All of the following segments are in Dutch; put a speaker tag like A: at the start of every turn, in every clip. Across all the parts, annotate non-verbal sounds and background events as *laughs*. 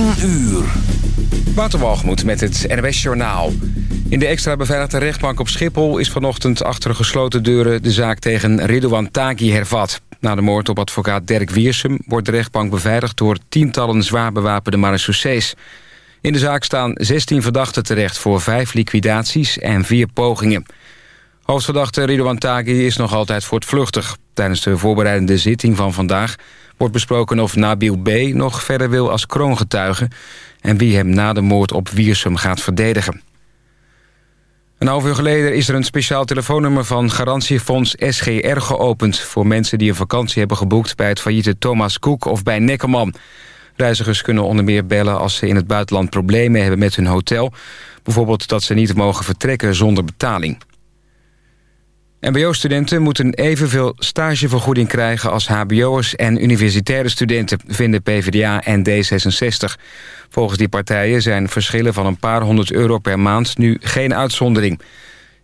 A: 10 uur.
B: Waterwalgemoed met het NWS Journaal. In de extra beveiligde rechtbank op Schiphol... is vanochtend achter gesloten deuren de zaak tegen Ridouan Taghi hervat. Na de moord op advocaat Dirk Wiersum... wordt de rechtbank beveiligd door tientallen zwaar bewapende marechaussees. In de zaak staan 16 verdachten terecht voor vijf liquidaties en vier pogingen. Hoofdverdachte Ridouan Taghi is nog altijd voortvluchtig. Tijdens de voorbereidende zitting van vandaag wordt besproken of Nabil B. nog verder wil als kroongetuige... en wie hem na de moord op Wiersum gaat verdedigen. Een half uur geleden is er een speciaal telefoonnummer van garantiefonds SGR geopend... voor mensen die een vakantie hebben geboekt bij het failliete Thomas Cook of bij Neckerman. Reizigers kunnen onder meer bellen als ze in het buitenland problemen hebben met hun hotel. Bijvoorbeeld dat ze niet mogen vertrekken zonder betaling. MBO-studenten moeten evenveel stagevergoeding krijgen als hbo'ers en universitaire studenten, vinden PvdA en D66. Volgens die partijen zijn verschillen van een paar honderd euro per maand nu geen uitzondering.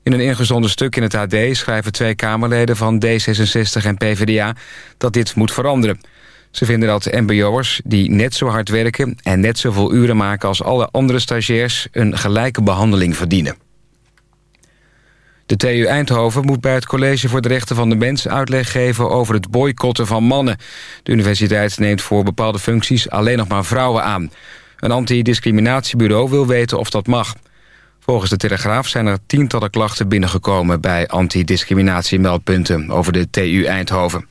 B: In een ingezonden stuk in het AD schrijven twee Kamerleden van D66 en PvdA dat dit moet veranderen. Ze vinden dat mbo'ers die net zo hard werken en net zoveel uren maken als alle andere stagiairs een gelijke behandeling verdienen. De TU Eindhoven moet bij het College voor de Rechten van de Mens uitleg geven over het boycotten van mannen. De universiteit neemt voor bepaalde functies alleen nog maar vrouwen aan. Een antidiscriminatiebureau wil weten of dat mag. Volgens de Telegraaf zijn er tientallen klachten binnengekomen bij antidiscriminatiemeldpunten over de TU Eindhoven.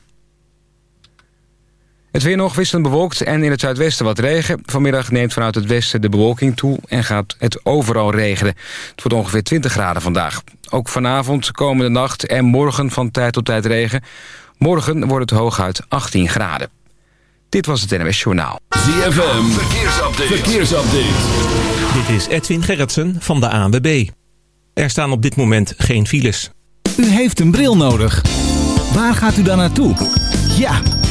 B: Het weer nog wisselend bewolkt en in het zuidwesten wat regen. Vanmiddag neemt vanuit het westen de bewolking toe en gaat het overal regenen. Het wordt ongeveer 20 graden vandaag. Ook vanavond, komende nacht en morgen van tijd tot tijd regen. Morgen wordt het hooguit 18 graden. Dit was het NWS Journaal.
A: ZFM, verkeersupdate. verkeersupdate.
C: Dit is Edwin Gerritsen van de ANWB. Er staan op dit moment geen files.
D: U heeft een bril nodig. Waar gaat u dan naartoe? Ja,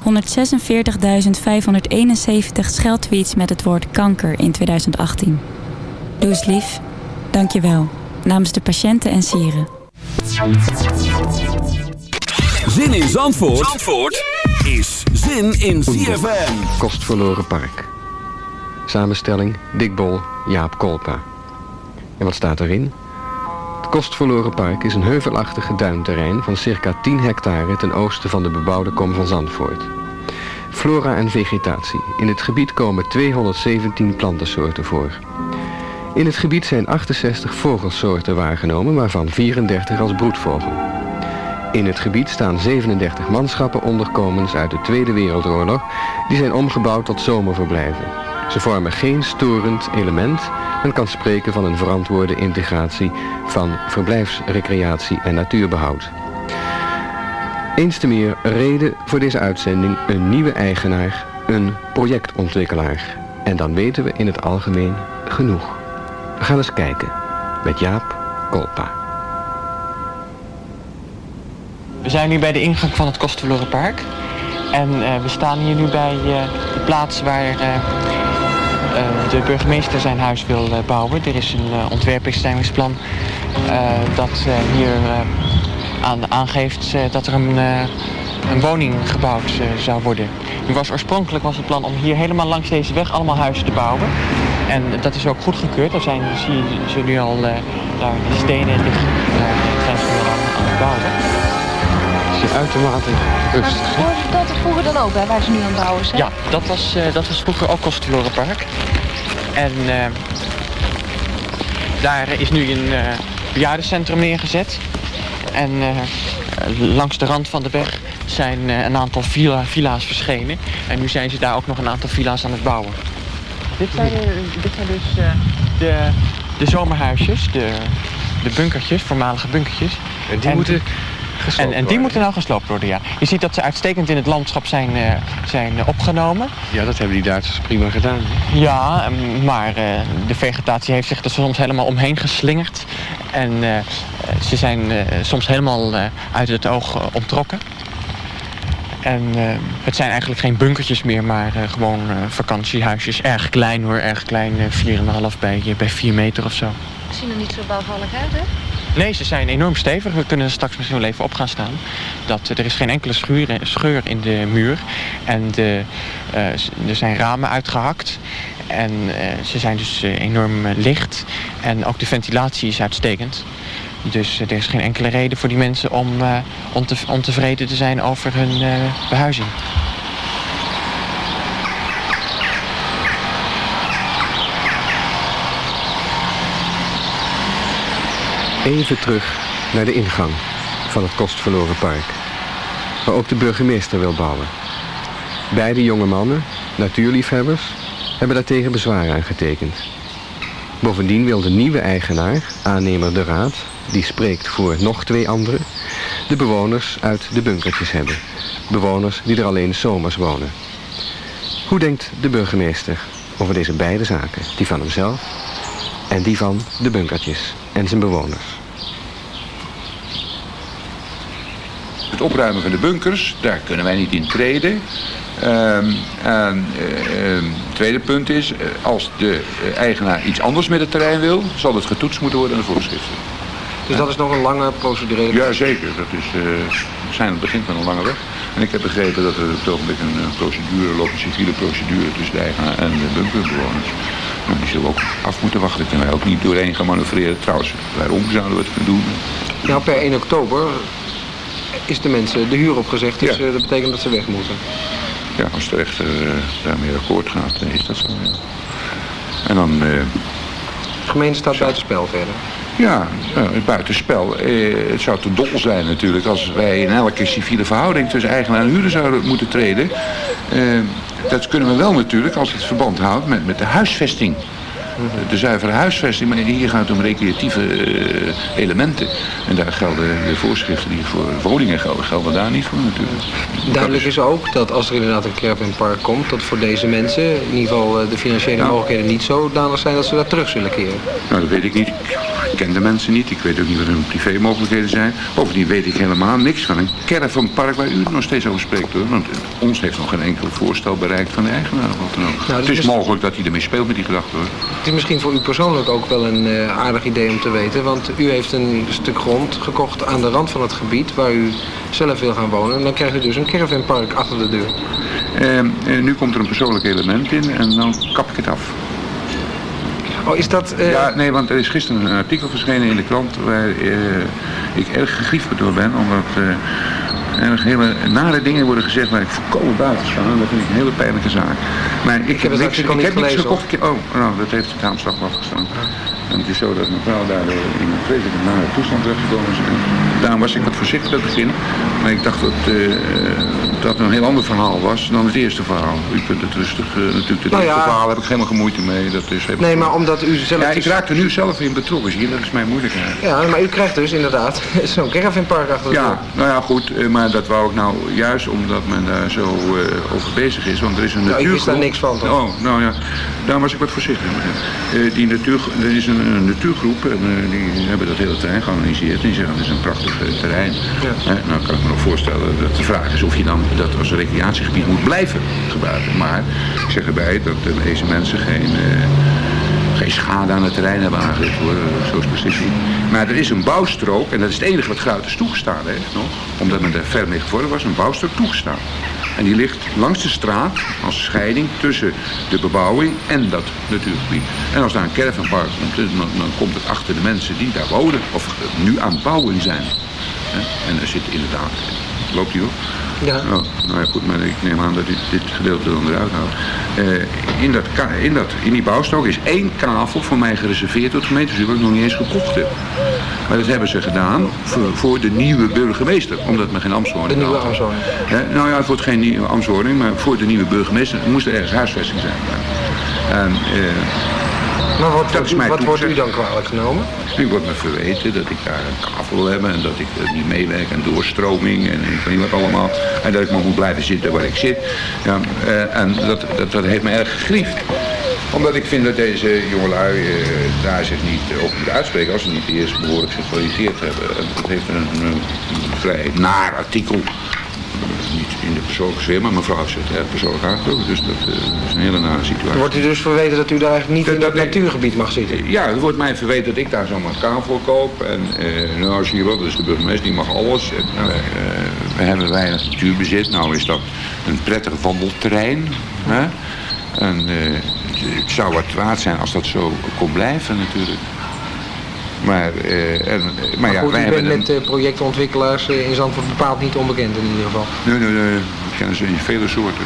E: 146.571 scheldtweets met het woord kanker in 2018. Doe eens lief. Dank je wel. Namens de patiënten en sieren.
A: Zin in Zandvoort, Zandvoort is zin in ZFM.
F: Kostverloren Park. Samenstelling Dick Bol, Jaap Kolpa. En wat staat erin? Kostverloren Park is een heuvelachtig duinterrein van circa 10 hectare ten oosten van de bebouwde kom van Zandvoort. Flora en vegetatie. In het gebied komen 217 plantensoorten voor. In het gebied zijn 68 vogelsoorten waargenomen, waarvan 34 als broedvogel. In het gebied staan 37 manschappen onderkomens uit de Tweede Wereldoorlog, die zijn omgebouwd tot zomerverblijven. Ze vormen geen storend element. Men kan spreken van een verantwoorde integratie van verblijfsrecreatie en natuurbehoud. Eens te meer reden voor deze uitzending een nieuwe eigenaar, een projectontwikkelaar. En dan weten we in het algemeen genoeg. We gaan eens kijken met Jaap Kolpa.
G: We zijn nu bij de ingang van het Kostverloren Park. En eh, we staan hier nu bij eh, de plaats waar eh, de burgemeester zijn huis wil bouwen. Er is een ontwerpbestemmingsplan dat hier aan, aangeeft dat er een, een woning gebouwd zou worden. Nu was oorspronkelijk was het plan om hier helemaal langs deze weg allemaal huizen te bouwen. En dat is ook goedgekeurd. Daar zijn, zie je, ze nu al daar de stenen liggen. Daar zijn ze nu al aan het bouwen
F: is uitermate rustig.
H: Dan ook waar ze nu aan het bouwen zijn?
G: Ja, dat was, uh, dat was vroeger ook Kostelorenpark. En uh, daar is nu een uh, bejaardencentrum neergezet. En langs de rand van de weg zijn een aantal villa, villa's verschenen. En nu zijn ze daar ook nog een aantal villa's aan het bouwen. Dit zijn, dit zijn dus de, de zomerhuisjes, de, de bunkertjes, voormalige bunkertjes.
F: En die moeten
G: en, en die moeten nou gesloopt worden, ja. Je ziet dat ze uitstekend in het landschap zijn, uh, zijn opgenomen.
F: Ja, dat hebben die Duitsers prima gedaan.
G: Ja, maar uh, de vegetatie heeft zich er soms helemaal omheen geslingerd. En uh, ze zijn soms helemaal uit het oog onttrokken. En het zijn eigenlijk geen bunkertjes meer, maar gewoon vakantiehuisjes. Erg klein hoor, erg klein. 4,5 bij, bij 4 meter of zo.
H: Zien er niet zo bouwvallig uit, hè?
G: Nee, ze zijn enorm stevig. We kunnen straks misschien wel even op gaan staan. Dat, er is geen enkele scheur, in de muur. En de, uh, er zijn ramen uitgehakt. En uh, ze zijn dus uh, enorm licht. En ook de ventilatie is uitstekend. Dus er is geen enkele reden voor die mensen om ontevreden te zijn over hun behuizing.
F: Even terug naar de ingang van het kostverloren park. Waar ook de burgemeester wil bouwen. Beide jonge mannen, natuurliefhebbers, hebben daartegen bezwaar aangetekend. Bovendien wil de nieuwe eigenaar, aannemer de Raad, die spreekt voor nog twee anderen, de bewoners uit de bunkertjes hebben. Bewoners die er alleen zomers wonen. Hoe denkt de burgemeester over deze beide zaken, die van hemzelf en die van de bunkertjes en zijn bewoners.
I: Het opruimen van de bunkers, daar kunnen wij niet in treden. Um, en, uh, het tweede punt is, eh, als de eh, eigenaar iets anders met het terrein wil, zal het getoetst moeten worden aan de voorschriften.
F: Dus dat is nog een lange procedurele...
I: Ja, zeker. Dat is, uh, we zijn aan het begin van een lange weg. En ik heb begrepen dat er op het ogenblik een procedure loopt, een civiele procedure tussen de eigenaar en de bunkerbewoners. Nou, die zullen we ook af moeten wachten. Kunnen wij ook niet doorheen gaan manoeuvreren. Trouwens, waarom zouden we het kunnen doen?
F: Nou, per 1 oktober is de mensen de huur opgezegd. Dus ja. dat betekent dat ze weg moeten.
I: Ja, als de rechter uh, daarmee akkoord gaat, is dat zo. Ja. En dan... Uh,
F: de gemeente staat buitenspel verder.
I: Ja, uh, buitenspel. Uh, het zou te dol zijn natuurlijk als wij in elke civiele verhouding tussen eigenaar en huurder zouden moeten treden. Dat kunnen we wel natuurlijk als het verband houdt met, met de huisvesting de zuivere huisvesting. Maar hier gaat het om recreatieve uh, elementen. En daar gelden de voorschriften die voor woningen gelden, gelden daar niet voor natuurlijk.
F: Duidelijk is ook dat als er inderdaad een caravanpark komt, dat voor deze mensen in ieder geval de financiële nou. mogelijkheden niet zodanig zijn dat ze daar terug zullen keren.
I: Nou, dat weet ik niet. Ik ken de mensen niet. Ik weet ook niet wat hun privémogelijkheden zijn. Bovendien weet ik helemaal niks van een caravanpark waar u het nog steeds over spreekt hoor. Want ons heeft nog geen enkel voorstel bereikt van de eigenaar. Wat dan ook. Nou, het is mogelijk dat hij ermee speelt met die gedachte hoor
F: is misschien voor u persoonlijk ook wel een uh, aardig idee om te weten. Want u heeft een stuk grond gekocht aan de rand van het gebied waar u zelf wil gaan wonen. En dan krijgt u dus een caravanpark achter de deur.
I: Uh, nu komt er een persoonlijk element in en dan kap ik het af.
F: Oh, is dat... Uh...
I: Ja, nee, want er is gisteren een artikel verschenen in de krant waar ik erg gegriefd door ben. Omdat er hele nare dingen worden gezegd waar ik volkomen buiten sta. Dat vind ik een hele pijnlijke zaak. Maar ik, ik heb, niks, ik heb niks gekocht. Oh, nou, dat heeft het aanslag afgestaan. En het is zo dat mevrouw daar in een vreselijk nare toestand terechtgekomen is. Daarom was ik voorzichtig begin. Maar ik dacht dat uh, dat een heel ander verhaal was dan het eerste verhaal. U kunt het rustig, uh, natuurlijk het nou ja. verhaal heb ik helemaal geen moeite mee. Dat is
F: nee, maar omdat u zelf...
I: Ja, ik raak er nu zelf in betrokken, zie je, dat is mijn moeilijkheid.
F: Ja, maar u krijgt dus inderdaad *laughs* zo'n caravanpark achter de
I: Ja, nou ja, goed, maar dat wou ik nou juist omdat men daar zo over bezig is. Want er is een
F: nou,
I: natuur...
F: ik wist daar niks van, toch?
I: Oh, nou ja, daar was ik wat voorzichtig mee. die natuur, er is een een natuurgroep en eh, die hebben dat hele terrein georganiseerd. En die zeggen, het is een prachtig eh, terrein. Hè, nou kan ik me nog voorstellen dat de vraag is of je dan dat als recreatiegebied moet blijven gebruiken. Maar ik zeg erbij dat deze mensen geen... eh, geen schade aan het terrein hebben aangericht hoor, zo is niet. Maar er is een bouwstrook, en dat is het enige wat Gruiters toegestaan heeft nog, omdat men er ver mee gevorderd was, een bouwstrook toegestaan. En die ligt langs de straat als scheiding tussen de bebouwing en dat natuurgebied. En als daar een caravanpark komt, dan, dan komt het achter de mensen die daar wonen, of nu aan het bouwen zijn. En er zit inderdaad, loopt die op?
J: Ja.
I: Oh, nou ja, goed, maar ik neem aan dat dit, dit gedeelte dan eruit houdt. Eh, in, dat, in, dat, in die bouwstrook is één kavel voor mij gereserveerd door het gemeentebestuur, wat ik nog niet eens gekocht heb. Maar dat hebben ze gedaan voor, voor de nieuwe burgemeester, omdat men geen
J: De nieuwe
I: had.
J: ambtswoning.
I: Hè, nou ja, het wordt geen nieuwe ambtswoning, maar voor de nieuwe burgemeester moest er ergens huisvesting zijn. En, eh,
J: Maar wat,
I: dat
J: wordt u-
I: mij
J: wat wordt u
I: toegezegd.
J: dan kwalijk genomen?
I: Nu wordt me verweten dat ik daar een kavel wil hebben en dat ik eh, niet meewerk en doorstroming en ik weet niet wat allemaal. En dat ik maar moet blijven zitten waar ik zit. Ja, eh, en dat, dat, dat heeft me erg gegriefd. Omdat ik vind dat deze jongelui eh, daar zich niet eh, over moeten uitspreken als ze niet eerst behoorlijk gekwalificeerd hebben. En dat heeft een, een, een vrij naar artikel. Niet in de persoonlijke sfeer, maar mevrouw het erg persoonlijk aangetrokken. Dus dat eh, is een hele nare situatie.
J: Wordt u dus verweten dat u daar eigenlijk niet in dat natuurgebied mag zitten?
I: Ja, er wordt mij verweten dat ik daar zomaar kavel koop. En eh, nou zie je wel, dat is de burgemeester, die mag alles. En, nou, eh, we hebben weinig natuurbezit. Nou is dat een prettig wandelterrein. Hè? En eh, het zou wat waard zijn als dat zo kon blijven natuurlijk. Maar, eh, en, maar,
J: Maar
I: ja,
J: goed,
I: wij
J: u
I: hebben...
J: bent met eh, projectontwikkelaars eh, in Zandvoort bepaald niet onbekend in ieder geval.
I: Nee, nee, nee. We kennen ze in vele soorten.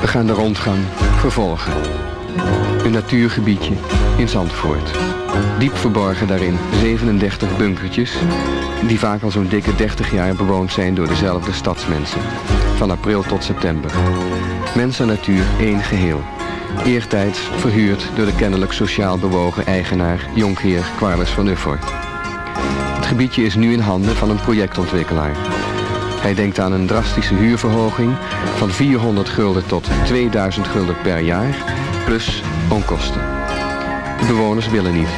F: We gaan de rondgang vervolgen. Een natuurgebiedje in Zandvoort. Diep verborgen daarin 37 bunkertjes, die vaak al zo'n dikke 30 jaar bewoond zijn door dezelfde stadsmensen. Van april tot september. Mens en natuur één geheel. Eertijds verhuurd door de kennelijk sociaal bewogen eigenaar Jonkheer Quarles van Uffort. Het gebiedje is nu in handen van een projectontwikkelaar. Hij denkt aan een drastische huurverhoging van 400 gulden tot 2000 gulden per jaar, plus onkosten. De bewoners willen niet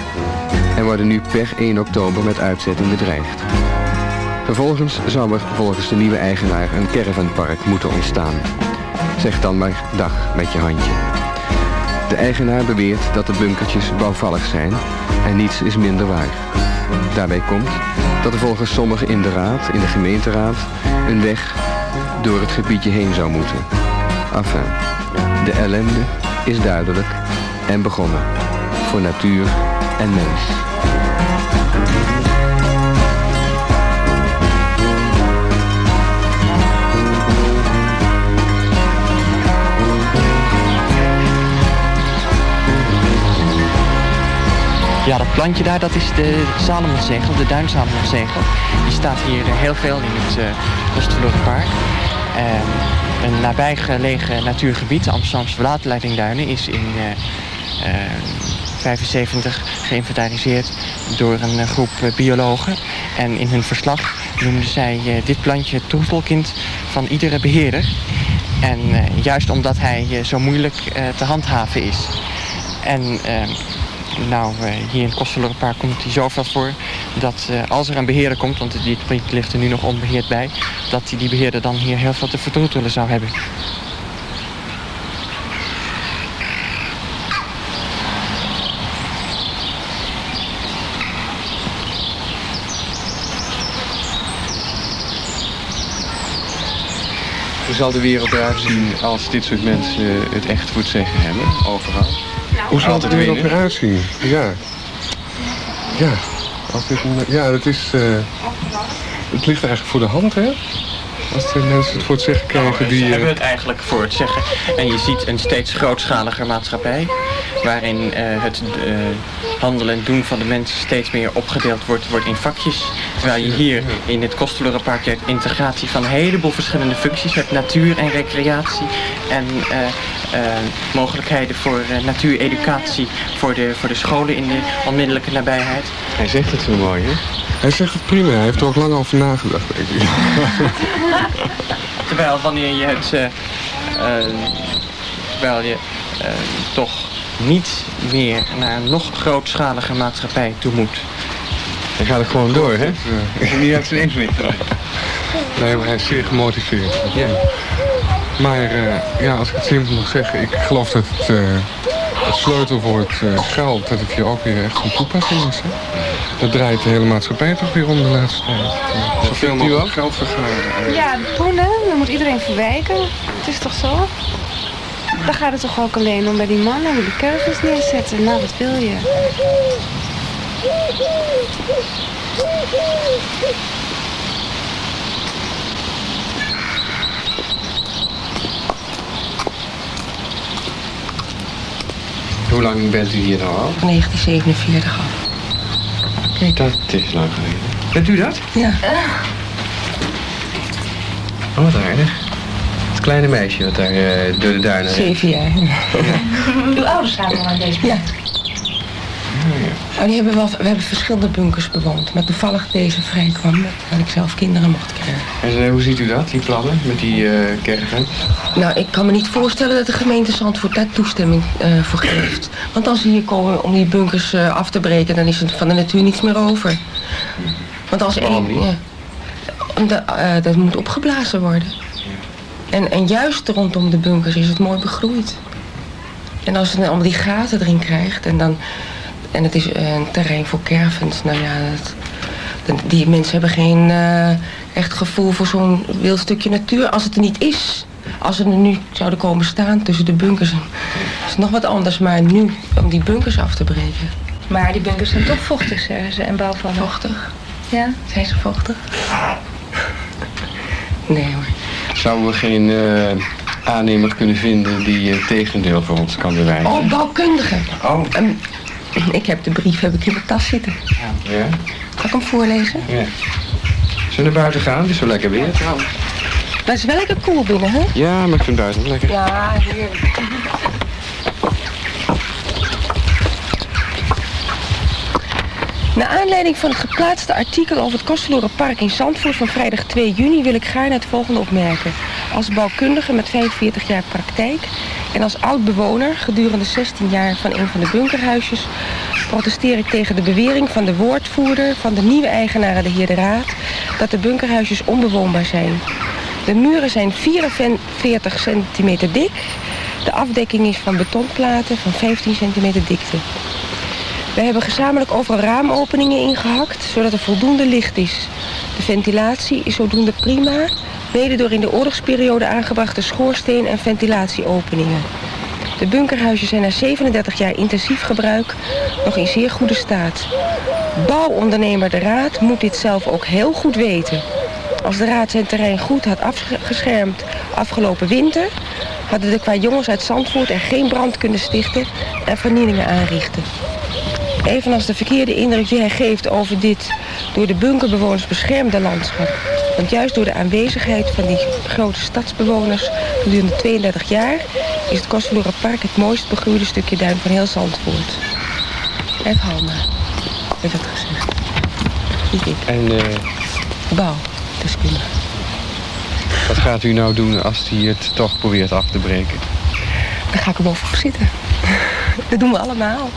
F: en worden nu per 1 oktober met uitzetting bedreigd. Vervolgens zou er volgens de nieuwe eigenaar een caravanpark moeten ontstaan. Zeg dan maar dag met je handje. De eigenaar beweert dat de bunkertjes bouwvallig zijn en niets is minder waar. Daarbij komt dat er volgens sommigen in de raad, in de gemeenteraad, een weg door het gebiedje heen zou moeten. Enfin, de ellende is duidelijk en begonnen. Voor natuur en mens.
G: Ja, dat plantje daar, dat is de Salomonsegel, de duinsalomonsegel. Die staat hier heel veel in het uh, Park. een nabijgelegen natuurgebied, de Amsterdamse Waterleidingduinen, is in 1975 geïnventariseerd door een groep biologen. En in hun verslag noemden zij dit plantje het van iedere beheerder. En juist omdat hij zo moeilijk te handhaven is. En nou, hier in het Kostelorenpark komt hij zoveel voor dat als er een beheerder komt, want dit gebied ligt er nu nog onbeheerd bij, dat die beheerder dan hier heel veel te vertroetelen zou hebben.
F: Hoe zal de wereld eruit zien als dit soort mensen het echt voor zeggen hebben, overal?
K: Hoe zal het er wereld eruit zien? Ja. Ja, als dit, ja dat is... Uh, het ligt eigenlijk voor de hand, hè? Als de mensen het voor het zeggen krijgen die...
G: Ze hebben het eigenlijk voor het zeggen. En je ziet een steeds grootschaliger maatschappij... waarin uh, het uh, handelen en doen van de mensen steeds meer opgedeeld wordt, wordt in vakjes. Terwijl je hier in het Kostverlorenpark hebt integratie van een heleboel verschillende functies. met natuur en recreatie en uh, mogelijkheden voor natuureducatie voor de, voor de scholen in de onmiddellijke nabijheid.
F: Hij zegt het zo mooi, hè?
K: Hij zegt het prima, hij heeft er ook lang over nagedacht, denk ik. *laughs*
G: Terwijl wanneer je het, uh, terwijl je uh, toch niet meer naar een nog grootschalige maatschappij toe moet.
F: Hij gaat het gewoon door, hè?
K: Is niet uit zijn invloed. Nee, maar hij is zeer gemotiveerd. Ja. Maar uh, ja, als ik het simpel mag zeggen, ik geloof dat het, uh, het sleutelwoord uh, geld, dat het hier ook weer echt van toepassing is. Hè? Dat draait de hele maatschappij toch weer om de laatste tijd. Uh, zoveel mogelijk geld vergaren.
H: Ja, toen hè, dan moet iedereen verwijken. Het is toch zo? Dan gaat het toch ook alleen om bij die mannen, die keuvels neerzetten. Nou, wat wil je?
F: Hoe lang bent u hier nou al?
L: 1947 al.
F: Kijk, dat is lang geleden. Bent u dat?
L: Ja.
F: Oh, wat aardig. Kleine meisje dat daar uh, door de duinen
L: Zeven jaar. *laughs*
H: Uw ouders zaten al aan deze
L: Ja. Oh, die hebben wel, we hebben verschillende bunkers bewoond. Maar toevallig deze vrij kwam dat ik zelf kinderen mocht krijgen.
F: En uh, hoe ziet u dat, die plannen met die uh, kerken?
L: Nou, ik kan me niet voorstellen dat de gemeente Zandvoort daar toestemming uh, voor geeft. Want als ze hier komen om die bunkers af te breken, dan is er van de natuur niets meer over. Want als?
F: Ja,
L: omdat, dat moet opgeblazen worden. En, en juist rondom de bunkers is het mooi begroeid. En als het allemaal die gaten erin krijgt en dan en het is een terrein voor caravans. Nou ja, dat, die mensen hebben geen uh, echt gevoel voor zo'n wild stukje natuur. Als het er niet is, als ze er nu zouden komen staan tussen de bunkers, is het nog wat anders. Maar nu, om die bunkers af te breken.
H: Maar die bunkers zijn toch vochtig, zeggen ze, en bouwvallen.
L: Vochtig?
H: Ja.
L: Zijn ze vochtig? Nee hoor.
F: Zouden we geen uh, aannemer kunnen vinden die het tegendeel voor ons kan bewijzen?
L: Oh, bouwkundige.
F: Oh.
L: Um, ik heb de brief heb ik in mijn tas zitten.
F: Ja.
L: Zal ik hem voorlezen?
F: Ja. Zullen we naar buiten gaan? Het is zo lekker weer.
L: Maar het is wel lekker koel binnen, hè?
F: Ja, maar ik vind buiten lekker.
L: Ja, heerlijk. Naar aanleiding van het geplaatste artikel over het Kostelorenpark in Zandvoort van vrijdag 2 juni wil ik gaarne het volgende opmerken. Als bouwkundige met 45 jaar praktijk en als oud-bewoner gedurende 16 jaar van een van de bunkerhuisjes protesteer ik tegen de bewering van de woordvoerder van de nieuwe eigenaren de heer de Raad dat de bunkerhuisjes onbewoonbaar zijn. De muren zijn 44 centimeter dik. De afdekking is van betonplaten van 15 centimeter dikte. We hebben gezamenlijk overal raamopeningen ingehakt, zodat er voldoende licht is. De ventilatie is zodoende prima, mede door in de oorlogsperiode aangebrachte schoorsteen- en ventilatieopeningen. De bunkerhuizen zijn na 37 jaar intensief gebruik nog in zeer goede staat. Bouwondernemer De Raad moet dit zelf ook heel goed weten. Als de Raad zijn terrein goed had afgeschermd afgelopen winter... hadden de qua jongens uit Zandvoort er geen brand kunnen stichten en vernielingen aanrichten. Evenals de verkeerde indruk die hij geeft over dit door de bunkerbewoners beschermde landschap. Want juist door de aanwezigheid van die grote stadsbewoners gedurende 32 jaar is het Kostverlorenpark het mooist begroeide stukje duin van heel Zandvoort. Even Halma heeft dat gezegd. Niet ik.
F: En uh,
L: bouwdeskundige.
F: Wat gaat u nou doen als hij het toch probeert af te breken?
L: Dan ga ik er bovenop zitten. *laughs* Dat doen we allemaal.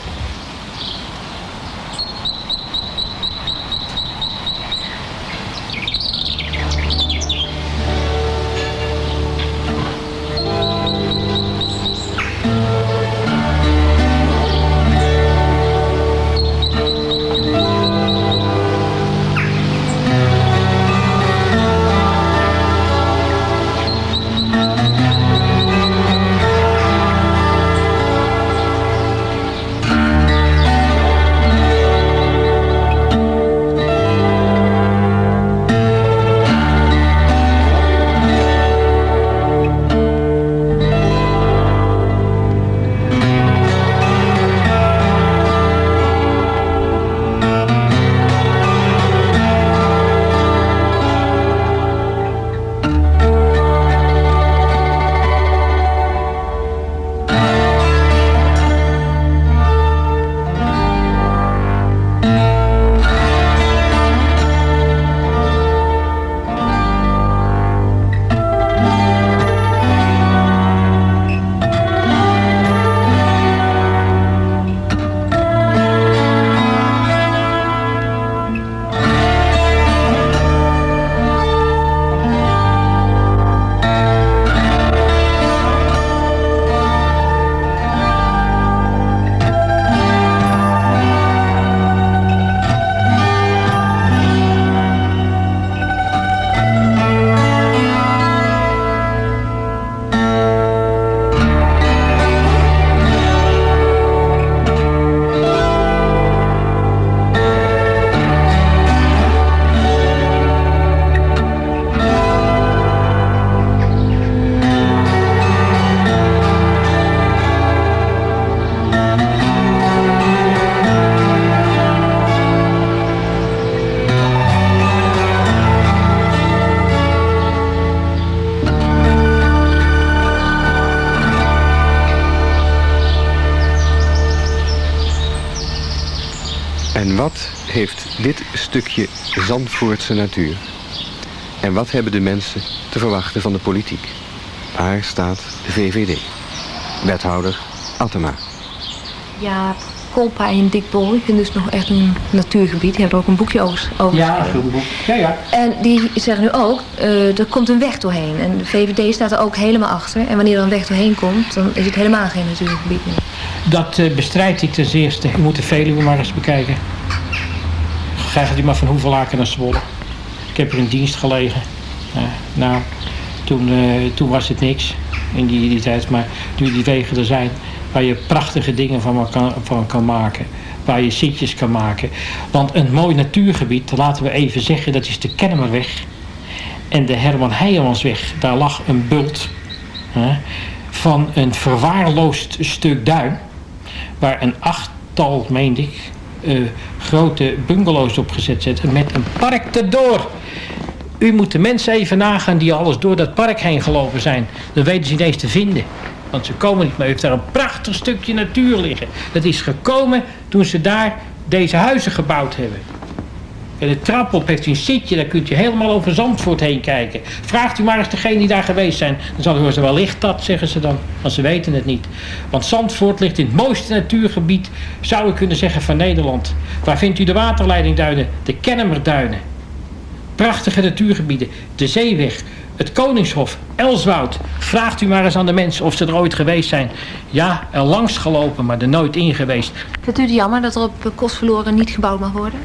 F: Heeft dit stukje Zandvoortse natuur? En wat hebben de mensen te verwachten van de politiek? Waar staat de VVD? Wethouder Attema.
M: Ja, Kolpa en Dikbol. Ik vind dus nog echt een natuurgebied. Die hebben er ook een boekje over, over
N: Ja, een boek. Ja, ja.
M: En die zeggen nu ook, uh, er komt een weg doorheen. En de VVD staat er ook helemaal achter. En wanneer er een weg doorheen komt, dan is het helemaal geen natuurgebied meer.
N: Dat uh, bestrijd ik ten eerste. Je moet de Veluwe maar eens bekijken krijgen die maar van hoeveel laken naar Zwolle. Ik heb er in dienst gelegen. Uh, nou, toen, uh, toen was het niks in die, die tijd. Maar nu die wegen er zijn, waar je prachtige dingen van kan, van kan maken. Waar je zitjes kan maken. Want een mooi natuurgebied, laten we even zeggen, dat is de Kennemerweg. En de Herman Heijemansweg, daar lag een bult van een verwaarloosd stuk duin. Waar een achttal, meende ik, uh, grote bungalows opgezet zetten met een park erdoor. U moet de mensen even nagaan die alles door dat park heen gelopen zijn. Dan weten ze ineens te vinden. Want ze komen niet meer. U heeft daar een prachtig stukje natuur liggen. Dat is gekomen toen ze daar deze huizen gebouwd hebben. En de trap op heeft een zitje, daar kunt u helemaal over Zandvoort heen kijken. Vraagt u maar eens degene die daar geweest zijn. Dan zal u horen, wel ligt dat, zeggen ze dan. Want ze weten het niet. Want Zandvoort ligt in het mooiste natuurgebied, zou ik kunnen zeggen, van Nederland. Waar vindt u de waterleidingduinen? De Kennemerduinen. Prachtige natuurgebieden. De Zeeweg. Het Koningshof. Elswoud. Vraagt u maar eens aan de mensen of ze er ooit geweest zijn. Ja, er langs gelopen, maar er nooit in geweest.
M: Vindt u het jammer dat er op Kostverloren niet gebouwd mag worden?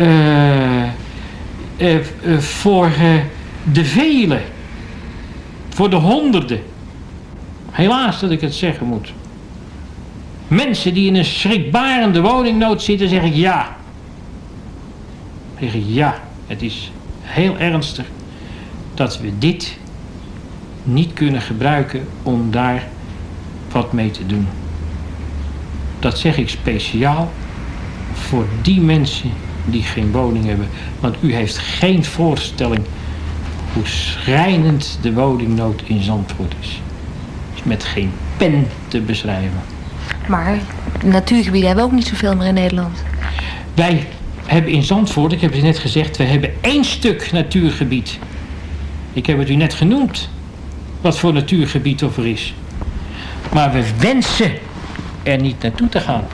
N: Uh, uh, voor de velen. Voor de honderden. Helaas dat ik het zeggen moet. Mensen die in een schrikbarende woningnood zitten, zeg ik ja. Zeg ik ja, het is heel ernstig dat we dit niet kunnen gebruiken om daar wat mee te doen. Dat zeg ik speciaal voor die mensen die geen woning hebben. Want u heeft geen voorstelling hoe schrijnend de woningnood in Zandvoort is. Is met geen pen te beschrijven.
M: Maar natuurgebieden hebben we ook niet zoveel meer in Nederland.
N: Wij hebben in Zandvoort, ik heb het net gezegd, we hebben één stuk natuurgebied. Ik heb het u net genoemd, wat voor natuurgebied of er is. Maar we wensen er niet naartoe te gaan.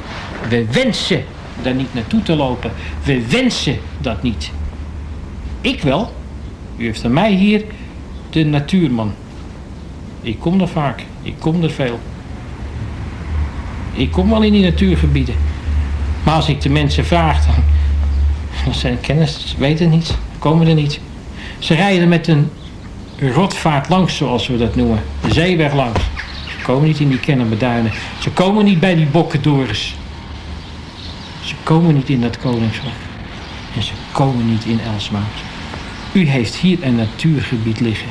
N: We wensen daar niet naartoe te lopen. We wensen dat niet. Ik wel. U heeft aan mij hier de natuurman. Ik kom er vaak. Ik kom er veel. Ik kom wel in die natuurgebieden. Maar als ik de mensen vraag, dan, zijn kennis, weten niet, komen er niet. Ze rijden met een rotvaart langs, zoals we dat noemen. De zeeweg langs. Ze komen niet in die Kennemerduinen. Ze komen niet bij die Bokkendorens. Ze komen niet in dat Koningshof. En ze komen niet in Elsmout. U heeft hier een natuurgebied liggen.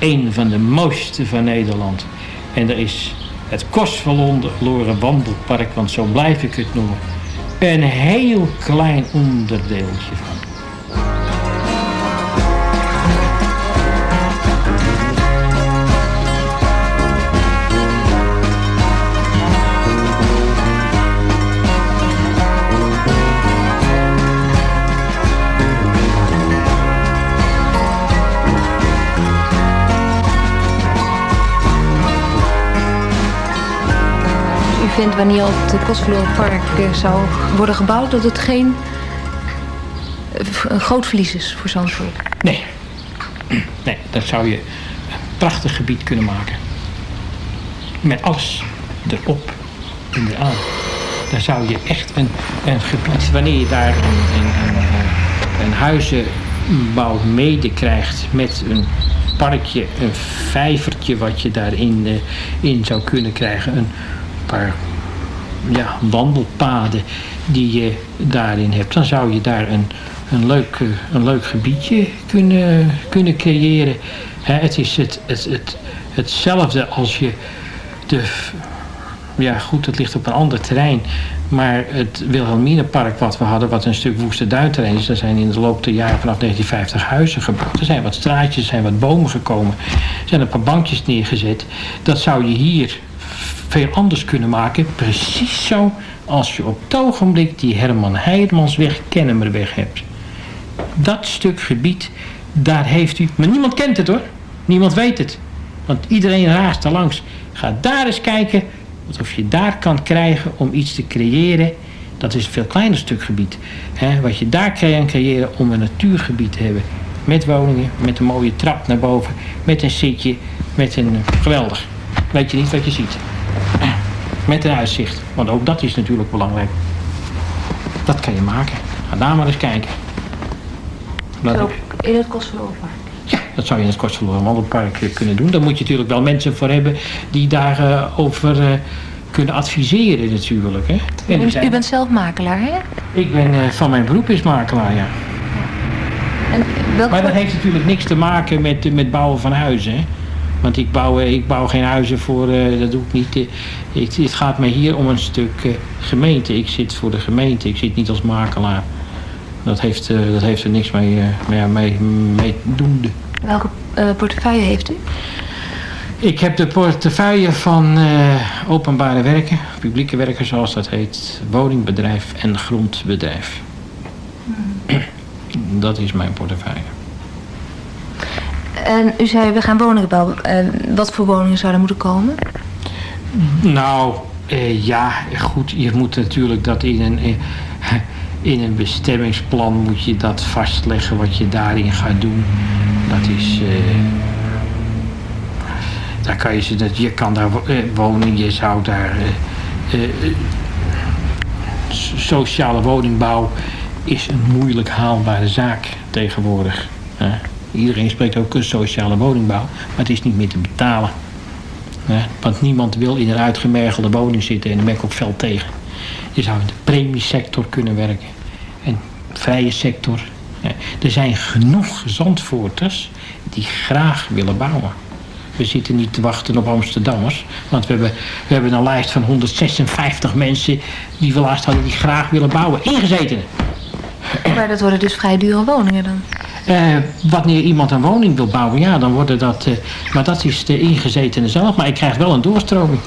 N: Een van de mooiste van Nederland. En er is het kostverloren wandelpark, want zo blijf ik het noemen. Een heel klein onderdeeltje van.
M: Vindt wanneer op het Kostverloren Park eh, zou worden gebouwd... dat het geen eh, een groot verlies is voor Zandvoort?
N: Nee. Nee, dat zou je een prachtig gebied kunnen maken. Met alles erop en eraan. Dan zou je echt een, een gebied, wanneer je daar een, een, een, een huizenbouw mede krijgt met een parkje, een vijvertje wat je daarin eh, in zou kunnen krijgen. Een ja, wandelpaden die je daarin hebt. Dan zou je daar een, een, leuk, een leuk gebiedje kunnen, kunnen creëren. Het is het, het, het, hetzelfde als je de... Ja goed, het ligt op een ander terrein. Maar het Wilhelminapark wat we hadden, wat een stuk woeste duinterrein is... daar zijn in de loop der jaren vanaf 1950 huizen gebouwd. Er zijn wat straatjes, er zijn wat bomen gekomen. Er zijn een paar bankjes neergezet. Dat zou je hier veel anders kunnen maken. Precies zo als je op het ogenblik die Herman Heijmansweg Kennemerweg hebt. Dat stuk gebied, daar heeft u... Maar niemand kent het hoor. Niemand weet het. Want iedereen raast er langs. Ga daar eens kijken of je daar kan krijgen om iets te creëren. Dat is een veel kleiner stuk gebied. Hè, wat je daar kan creëren om een natuurgebied te hebben. Met woningen, met een mooie trap naar boven. Met een zitje, met een... Geweldig. Weet je niet wat je ziet. Met een uitzicht. Want ook dat is natuurlijk belangrijk. Dat kan je maken. Ga daar maar eens kijken. Dat
M: Ook in het Kostverloren Park?
N: Ja, dat zou je in het Wandelpark eh, kunnen doen. Daar moet je natuurlijk wel mensen voor hebben die daarover over uh, kunnen adviseren natuurlijk. Hè. En
M: U,
N: zijn-
M: u bent zelf makelaar, hè?
N: Ik ben eh, van mijn beroep is makelaar, ja.
M: En welke
N: Maar dat heeft natuurlijk niks te maken met, met bouwen van huizen. Hè? Want ik bouw, eh, ik bouw geen huizen voor, eh, dat doe ik niet. eh. Ik, het gaat mij hier om een stuk gemeente. Ik zit voor de gemeente, ik zit niet als makelaar. Dat heeft, dat heeft er niks mee, mee, mee, mee doende.
M: welke portefeuille heeft u?
N: Ik heb de portefeuille van openbare werken, publieke werken zoals dat heet, woningbedrijf en grondbedrijf. Dat is mijn portefeuille.
M: En u zei, we gaan woningen bouwen. En wat voor woningen zouden moeten komen?
N: Nou, eh, ja, goed, je moet natuurlijk dat in een, eh, in een bestemmingsplan moet je dat vastleggen wat je daarin gaat doen. Dat is, eh, daar kan je, ze- je kan daar wo- wonen, je zou daar so- sociale woningbouw is een moeilijk haalbare zaak tegenwoordig. Iedereen spreekt ook een sociale woningbouw, maar het is niet meer te betalen. Want niemand wil in een uitgemergelde woning zitten en daar ben ik ook fel tegen. Je zou in de premiesector kunnen werken. En vrije sector. Er zijn genoeg Zandvoorters die graag willen bouwen. We zitten niet te wachten op Amsterdammers. Want we hebben, we hebben een lijst van 156 mensen die we laatst hadden die graag willen bouwen. Ingezetenen.
M: Maar dat worden dus vrij dure woningen dan?
N: Eh, wanneer iemand een woning wil bouwen, ja, dan worden dat... eh, maar dat is de ingezetene zelf. Maar ik krijg wel een doorstroming.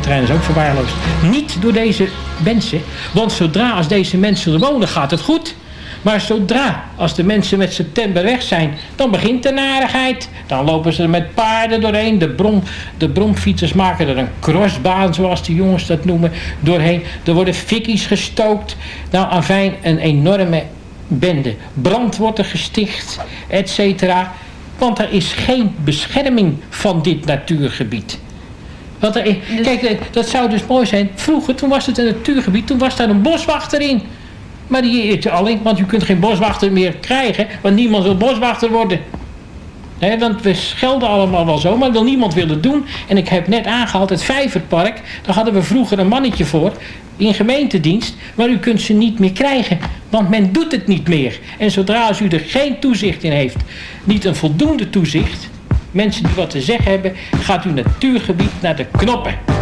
N: Terrein is ook verwaarloosd. Niet door deze mensen, want zodra als deze mensen er wonen gaat het goed. Maar zodra als de mensen met september weg zijn, dan begint de narigheid. Dan lopen ze er met paarden doorheen. De, brom, de bromfietsers maken er een crossbaan, zoals de jongens dat noemen, doorheen. Er worden fikkies gestookt. Nou, afijn, een enorme bende. Brand wordt er gesticht, et cetera. Want er is geen bescherming van dit natuurgebied. Want er, Kijk, eh, dat zou dus mooi zijn. Vroeger, toen was het een natuurgebied, toen was daar een boswachter in. Maar die is alleen, want u kunt geen boswachter meer krijgen, want niemand wil boswachter worden. Want we schelden allemaal wel zo, maar wil niemand willen doen. En ik heb net aangehaald het Vijverpark. Daar hadden we vroeger een mannetje voor in gemeentedienst. Maar u kunt ze niet meer krijgen, want men doet het niet meer. En zodra als u er geen toezicht in heeft, niet een voldoende toezicht... mensen die wat te zeggen hebben, gaat uw natuurgebied naar de knoppen.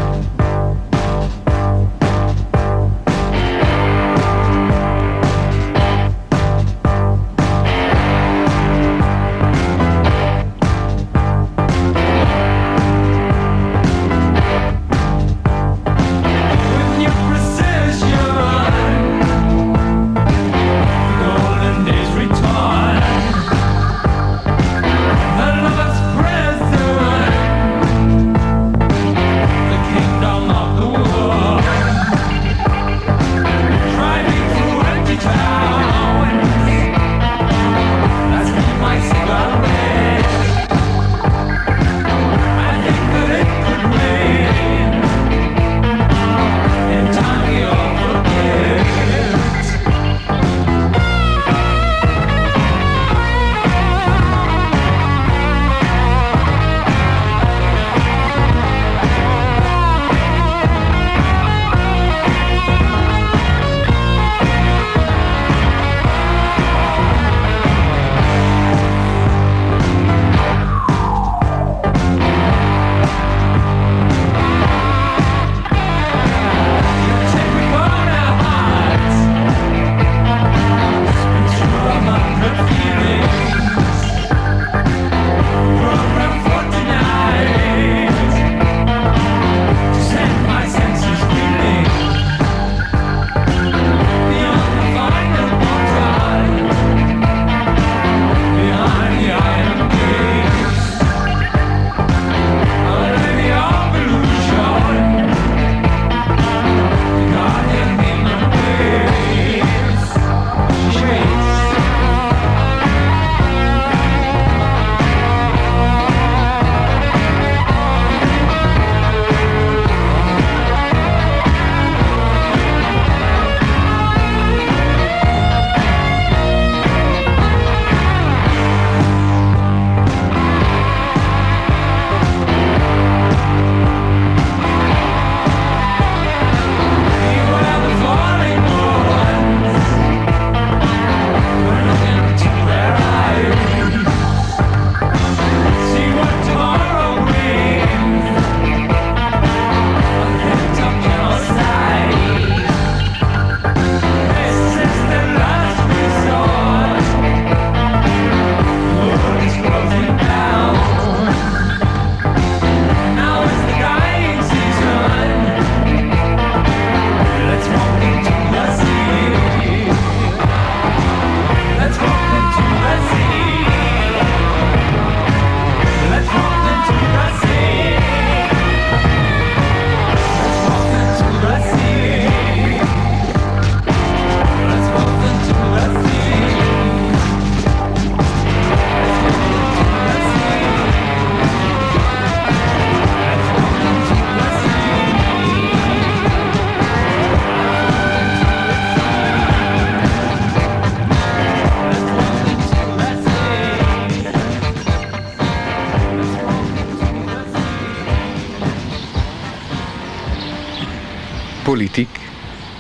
F: Politiek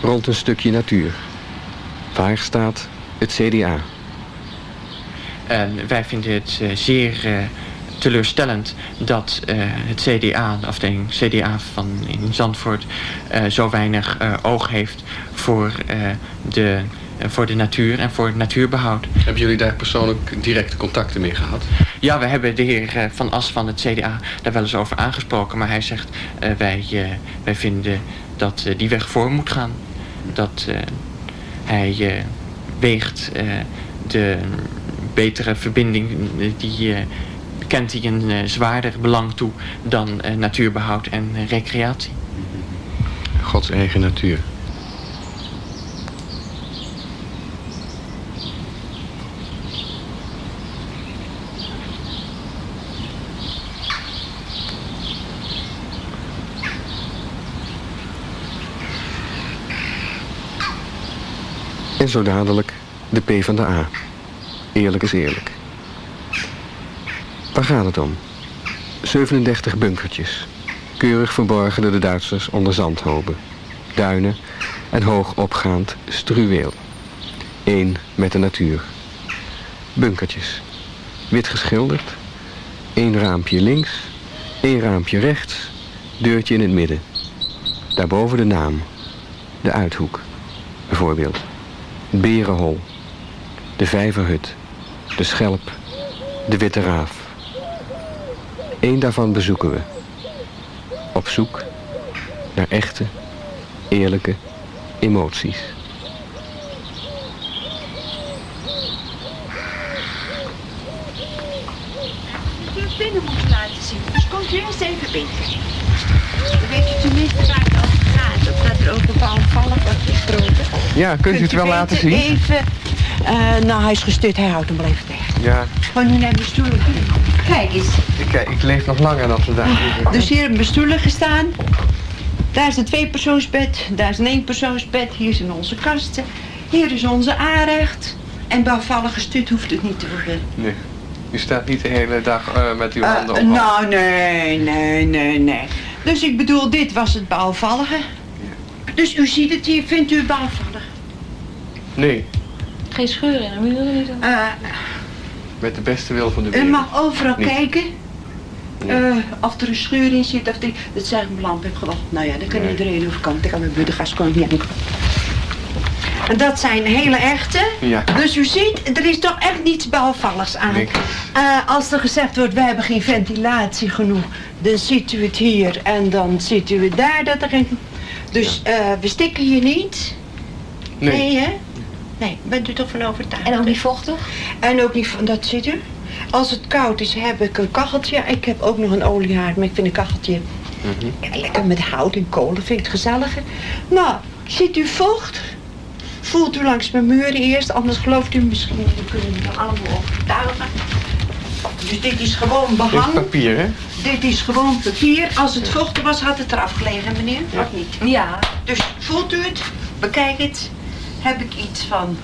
F: rond een stukje natuur. Waar staat het CDA?
G: En wij vinden het eh, zeer eh, teleurstellend dat eh, het CDA, de afdeling CDA van in Zandvoort, eh, zo weinig eh, oog heeft voor, eh, de, voor de natuur en voor het natuurbehoud.
O: Hebben jullie daar persoonlijk directe contacten mee gehad?
G: Ja, we hebben de heer Van As van het CDA daar wel eens over aangesproken. Maar hij zegt, eh, wij, eh, wij vinden dat eh, die weg voor moet gaan. Dat eh, hij eh, weegt de betere verbinding, die kent hij een zwaarder belang toe dan eh, natuurbehoud en recreatie.
F: Gods eigen natuur. En zo dadelijk de P van de A. Eerlijk is eerlijk. Waar gaat het om? 37 bunkertjes. Keurig verborgen door de Duitsers onder zandhopen. Duinen en hoog opgaand struweel. Eén met de natuur. Bunkertjes. Wit geschilderd. Eén raampje links. één raampje rechts. Deurtje in het midden. Daarboven de naam. De uithoek. Bijvoorbeeld. Berenhol. De vijverhut. De schelp. De witte raaf. Eén daarvan bezoeken we. Op zoek naar echte, eerlijke emoties.
P: u het binnen moet laten zien. Dus komt u eerst even binnen. Dan weet u tenminste waar het over gaat. Of dat er over bouwvallig wordt gesproken.
F: Ja, kunt u het wel laten zien?
P: Even. eh, nou, hij is gestuurd. Hij houdt hem wel even weg.
F: Ja,
P: Gewoon nu naar mijn stoelen. Kijk eens.
F: ik, ik leef nog langer dan vandaag.
P: Dus hier hebben mijn stoelen gestaan. Daar is een tweepersoonsbed. Daar is een eenpersoonsbed. Hier zijn onze kasten. Hier is onze aanrecht. En bouwvallig gestuurd hoeft het niet te worden.
F: Nee. U staat niet de hele dag eh, met uw
P: Eh,
F: handen op.
P: nou, nee, nee, nee, nee. Dus ik bedoel, dit was het bouwvallige. Dus u ziet het hier, vindt u het bouwvallig?
F: Nee,
M: Geen scheur in de muur niet.
P: Eh,
F: met de beste wil van de
P: u
F: wereld.
P: mag overal
F: Niet.
P: kijken. Eh, of er een scheur in zit, of die, dat ik mijn lamp heb gewacht. Nou ja, dat kan
F: Nee.
P: iedereen overkomen. Dat kan mijn buurtgast kan niet enkel. En dat zijn hele echte.
F: Ja.
P: Dus u ziet, er is toch echt niets bouwvalligs aan. Eh, als er gezegd wordt, we hebben geen ventilatie genoeg, dan ziet u het hier en dan ziet u het daar. Dat er geen... Dus eh, we stikken hier niet.
F: Nee.
P: hè? Nee, bent u toch van overtuigd?
M: En ook niet vochtig?
P: En ook niet van, dat ziet u. Als het koud is, heb ik een kacheltje. Ik heb ook nog een oliehaard, maar ik vind een kacheltje
F: Mhm.
P: ja, lekker met hout en kolen, vind ik het gezelliger. Nou, ziet u vocht? Voelt u langs mijn muren eerst, anders gelooft u misschien. Dan kunnen we er allemaal overtuigen. Dus dit is gewoon
F: Dit is
P: behang.
F: papier, hè?
P: Dit is gewoon papier. Als het vochtig was, had het eraf gelegen, meneer. Of niet?
M: Ja.
P: Dus voelt u het? Bekijk het. Heb ik iets van...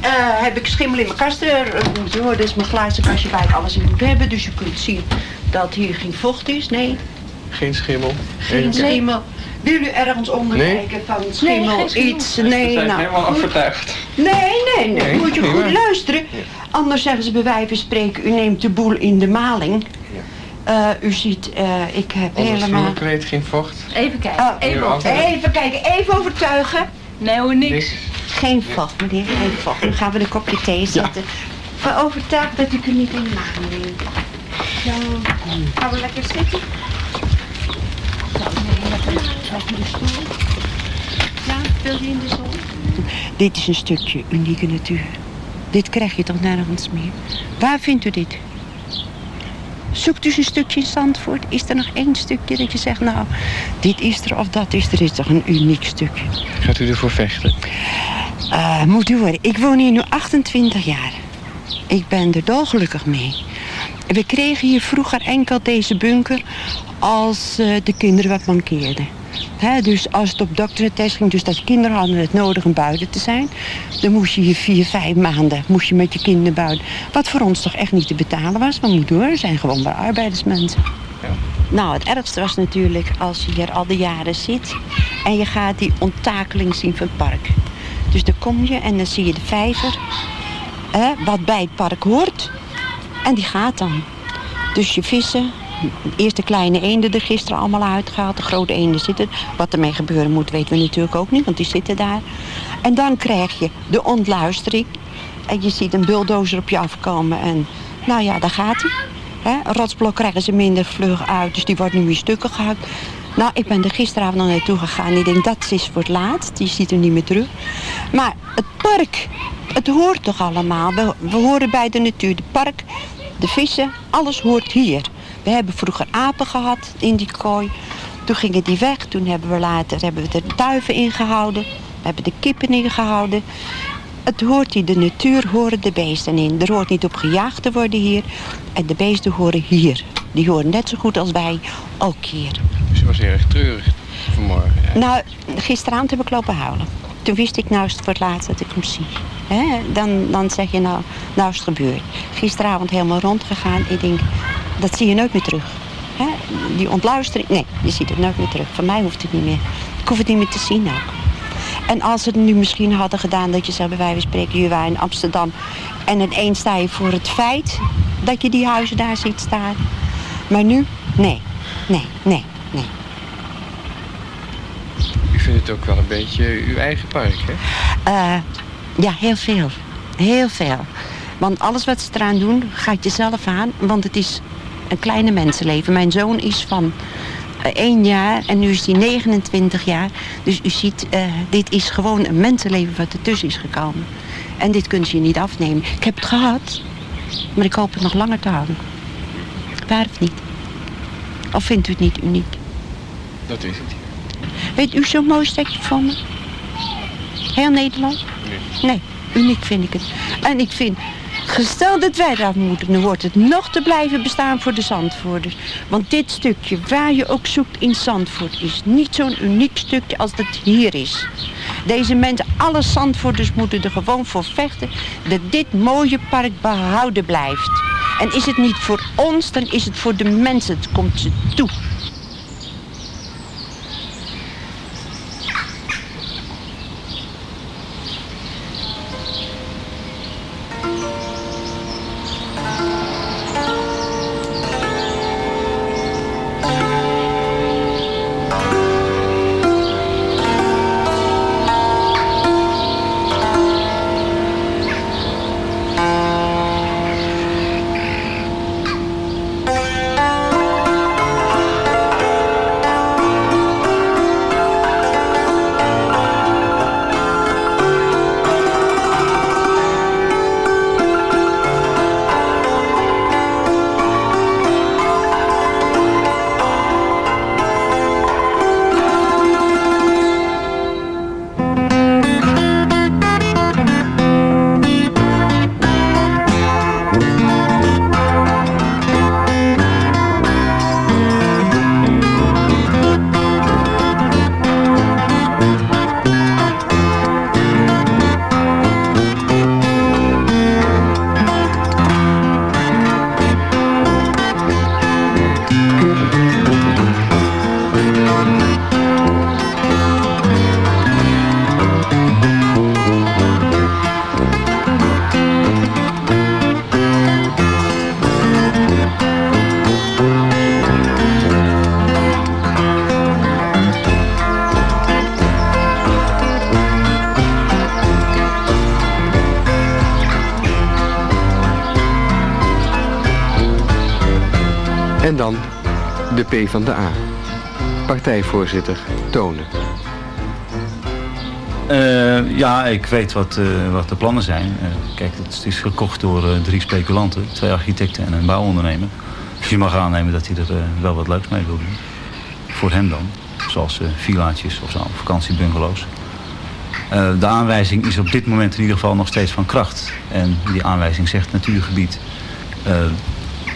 P: Eh, heb ik schimmel in mijn kast? Er, eh, moet je horen, dit is mijn glazen kastje waar ik alles in moet hebben. Dus u kunt zien dat hier geen vocht is. Nee,
F: Geen schimmel.
P: geen
F: Even-
P: schimmel. Wil u ergens onder
F: Nee.
P: kijken van schimmel,
M: schimmel.
P: iets? Nee, nou,
F: helemaal
P: goed.
F: overtuigd.
P: Nee, nee, nee.
F: Nee,
P: Moet je goed luisteren. Anders zeggen ze bij wijze van spreken, u neemt de boel in de maling. Eh, u ziet, eh, ik heb
F: Onder
P: helemaal...
F: schimmel geen vocht.
M: Even kijken.
P: Oh,
M: even.
P: Even kijken, even overtuigen.
M: Nee hoor, niks.
P: Geen vocht, meneer, geen vocht. Dan gaan we een kopje thee zetten. Maar overtuigd dat ik u niet in de maag neem. Zo, gaan we lekker zitten? Zo, nee, lekker, lekker de stoel. Ja, wil je in de zon? Dit is een stukje unieke natuur. Dit krijg je toch nergens meer. Waar vindt u dit? Zoekt u een stukje in Zandvoort? Is er nog één stukje dat je zegt, nou, dit is er of dat is er? Is toch een uniek stukje?
F: Gaat u ervoor vechten?
P: Eh, moet u horen, ik woon hier nu 28 jaar. Ik ben er dolgelukkig mee. We kregen hier vroeger enkel deze bunker als eh, de kinderen wat mankeerden. Dus als het op doktertest ging, dus dat de kinderen hadden het nodig om buiten te zijn. Dan moest je hier vier, vijf maanden moest je met je kinderen buiten. Wat voor ons toch echt niet te betalen was. Maar moet door, we zijn gewoon maar arbeidersmensen. Nou, het ergste was natuurlijk als je hier al die jaren zit En je gaat die onttakeling zien van het park. Dus dan kom je en dan zie je de vijver. Hè, wat bij het park hoort. En die gaat dan. Dus je vissen. Eerst de kleine eenden er gisteren allemaal uitgehaald. De grote eenden zitten. Wat ermee gebeuren moet weten we natuurlijk ook niet. Want die zitten daar. En dan krijg je de ontluistering. En je ziet een bulldozer op je afkomen. En nou ja, daar gaat hij. Een rotsblok krijgen ze minder vlug uit. Dus die wordt nu in stukken gehakt. Nou, ik ben er gisteravond nog naartoe gegaan. Ik denk, dat is voor het laatst. Die ziet er niet meer terug. Maar het park, het hoort toch allemaal. We, we horen bij de natuur. De park, de vissen, alles hoort hier. We hebben vroeger apen gehad in die kooi. Toen gingen die weg. Toen hebben we later hebben we de duiven ingehouden. We hebben de kippen ingehouden. Het hoort hier, de natuur horen de beesten in. Er hoort niet op gejaagd te worden hier. En de beesten horen hier. Die horen net zo goed als wij ook hier.
O: Dus je was erg treurig vanmorgen.
P: Nou, gisteravond heb ik lopen huilen. Toen wist ik nou voor het laatst dat ik hem zie. Dan, dan zeg je nou, nou is het gebeurd. Gisteravond helemaal rondgegaan. Ik denk, dat zie je nooit meer terug. Die ontluistering, nee, je ziet het nooit meer terug. Van mij hoeft het niet meer. Ik hoef het niet meer te zien ook. En als ze het nu misschien hadden gedaan dat je zou bij wijze van spreken, je waren in Amsterdam. En ineens sta je voor het feit dat je die huizen daar ziet staan. Maar nu, nee, nee, nee, nee.
O: U vindt het ook wel een beetje uw eigen park, hè?
P: Eh, ja, heel veel. Heel veel. Want alles wat ze eraan doen, gaat jezelf aan. Want het is een kleine mensenleven. Mijn zoon is van eh, één jaar en nu is hij 29 jaar. Dus u ziet, eh, dit is gewoon een mensenleven wat ertussen is gekomen. En dit kunt je niet afnemen. Ik heb het gehad, maar ik hoop het nog langer te houden. Waar of niet? Of vindt u het niet uniek?
O: Dat is het.
P: Weet u zo'n mooi stukje van me? Heel Nederland? Nee, uniek vind ik het. En ik vind, gesteld dat wij daar moeten, dan hoort het nog te blijven bestaan voor de Zandvoorters. Want dit stukje, waar je ook zoekt in Zandvoort, is niet zo'n uniek stukje als dat hier is. Deze mensen, alle Zandvoorters moeten er gewoon voor vechten dat dit mooie park behouden blijft. En is het niet voor ons, dan is het voor de mensen. Het komt ze toe.
F: De P van de A. Partijvoorzitter Tonen.
Q: Eh, ja, ik weet wat, eh, wat de plannen zijn. Eh, kijk, het is gekocht door drie speculanten, twee architecten en een bouwondernemer. Dus je mag aannemen dat hij er wel wat leuks mee wil doen. Voor hem dan. Zoals villaatjes of zo, vakantiebungalows. de aanwijzing is op dit moment in ieder geval nog steeds van kracht. En die aanwijzing zegt natuurgebied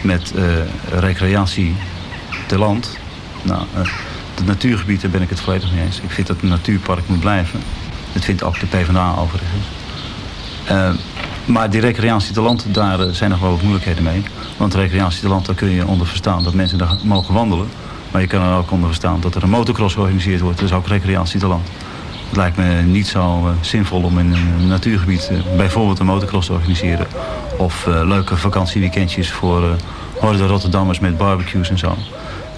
Q: met recreatie te land. Nou, het natuurgebied, daar ben ik het volledig mee eens. Ik vind dat een natuurpark moet blijven. Dat vindt ook de PvdA overigens. Uh, maar die recreatie land, daar uh, zijn nog wel wat moeilijkheden mee. Want recreatie te land, daar kun je onder verstaan dat mensen daar mogen wandelen. Maar je kan er ook onder verstaan dat er een motocross georganiseerd wordt. Dat is ook recreatie te land. Het lijkt me niet zo uh, zinvol om in een natuurgebied uh, bijvoorbeeld een motocross te organiseren. Of uh, leuke vakantieweekendjes voor uh, de Rotterdammers met barbecues en zo.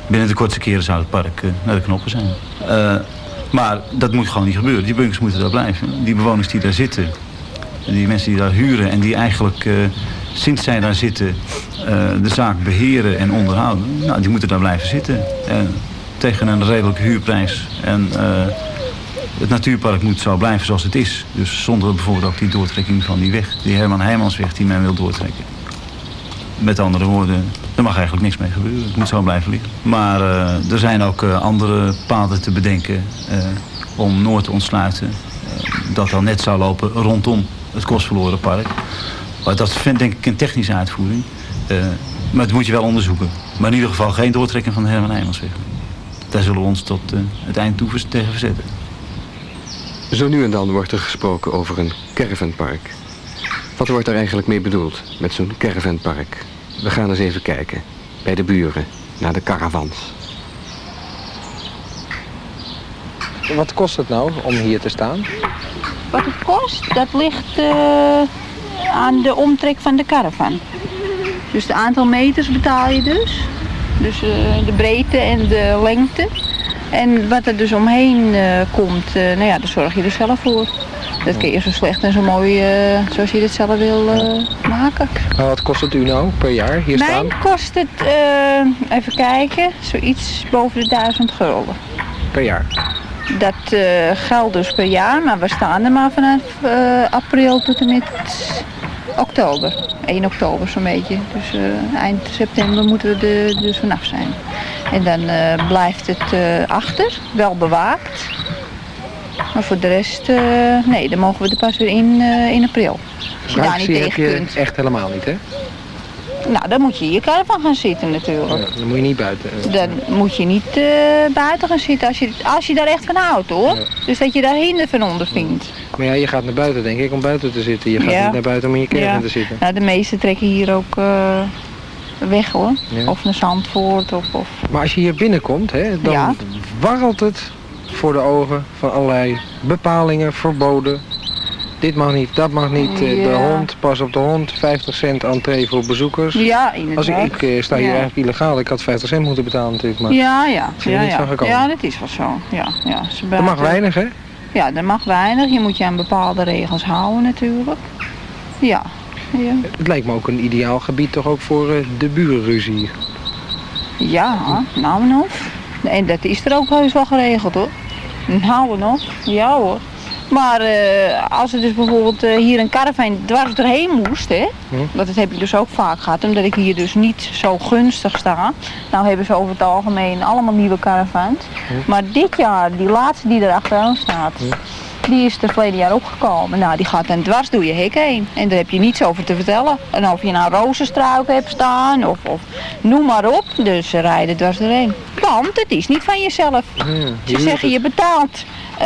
Q: Binnen de kortste keren zou het park naar de knoppen zijn. maar dat moet gewoon niet gebeuren. Die bunkers moeten daar blijven. Die bewoners die daar zitten, die mensen die daar huren en die eigenlijk sinds zij daar zitten de zaak beheren en onderhouden, nou, die moeten daar blijven zitten. tegen een redelijke huurprijs. En het natuurpark moet zo blijven zoals het is. Dus zonder bijvoorbeeld ook die doortrekking van die weg, die Herman Heijmansweg die men wil doortrekken. Met andere woorden, er mag eigenlijk niks mee gebeuren. Het moet zo blijven liggen. Maar uh, er zijn ook uh, andere paden te bedenken uh, om Noord te ontsluiten. dat dan net zou lopen rondom het kostverloren park. Maar dat vind denk ik een technische uitvoering. maar dat moet je wel onderzoeken. Maar in ieder geval geen doortrekking van de Herman Heijmansweg. Daar zullen we ons tot het eind toe tegen verzetten.
F: Zo nu en dan wordt er gesproken over een caravanpark. Wat wordt er eigenlijk mee bedoeld met zo'n caravanpark? We gaan eens even kijken. Bij de buren, naar de caravans.
J: Wat kost het nou om hier te staan?
R: Wat het kost, dat ligt uh, aan de omtrek van de caravan. Dus het aantal meters betaal je dus. Dus uh, de breedte en de lengte. En wat er dus omheen uh, komt, uh, nou ja, daar zorg je er zelf voor. Dat kun je zo slecht en zo mooi uh, zoals je het zelf wil maken.
J: Maar wat kost het u nou per jaar hier
R: Mijn
J: staan?
R: Mijn kost het, even kijken, zoiets boven de 1000 gulden.
J: Per jaar?
R: Dat geldt dus per jaar, maar we staan er maar vanaf april tot en met oktober. 1 oktober zo'n beetje. Dus eind september moeten we er dus vanaf zijn. En dan blijft het achter, wel bewaakt. Maar voor de rest, uh, nee, dan mogen we er pas weer in in april.
J: Als je daar niet tegen je kunt. echt helemaal niet, hè?
R: Nou, dan moet je in je caravan gaan zitten natuurlijk.
J: Ja, dan moet je niet buiten.
R: Dan moet je niet buiten gaan zitten als je, als je daar echt van houdt, hoor. Ja. Dus dat je daar hinder van ondervindt.
J: Maar ja, je gaat naar buiten, denk ik, om buiten te zitten. Je gaat ja. niet naar buiten om in je caravan te zitten.
R: Nou, de meesten trekken hier ook weg hoor. Of naar Zandvoort. Of, of...
J: Maar als je hier binnenkomt, hè, dan warrelt het voor de ogen van allerlei bepalingen, verboden. Dit mag niet, dat mag niet. Ja. De hond, pas op de hond. 50 cent entree voor bezoekers.
R: Ja, inderdaad.
J: Als ik, ik sta hier eigenlijk illegaal. Ik had 50 cent moeten betalen natuurlijk. Maar
R: ja, ja.
J: Is er
R: ja,
J: niet
R: ja.
J: van gekomen.
R: Ja, dat is wel zo. Ja, ja.
J: Dat mag weinig, hè?
R: Ja, dat mag weinig. Je moet je aan bepaalde regels houden natuurlijk. Ja. Ja.
J: Het lijkt me ook een ideaal gebied toch ook voor uh, de burenruzie.
R: Ja, nou nog. En dat is er ook heus wel geregeld hoor. Nou nog, ja hoor. Maar uh, als er dus bijvoorbeeld uh, hier een caravan dwars doorheen moest, hè, hm. want dat heb ik dus ook vaak gehad, omdat ik hier dus niet zo gunstig sta. Nou hebben ze over het algemeen allemaal nieuwe caravans. Hm. Maar dit jaar, die laatste die er achteraan staat, hm. Die is er verleden jaar opgekomen. Nou, die gaat dan dwars door je hek heen. En daar heb je niets over te vertellen. En of je nou rozenstruiken hebt staan of, of noem maar op. Dus ze rijden dwars doorheen. Want het is niet van jezelf. Hmm, ze zeggen je betaalt uh,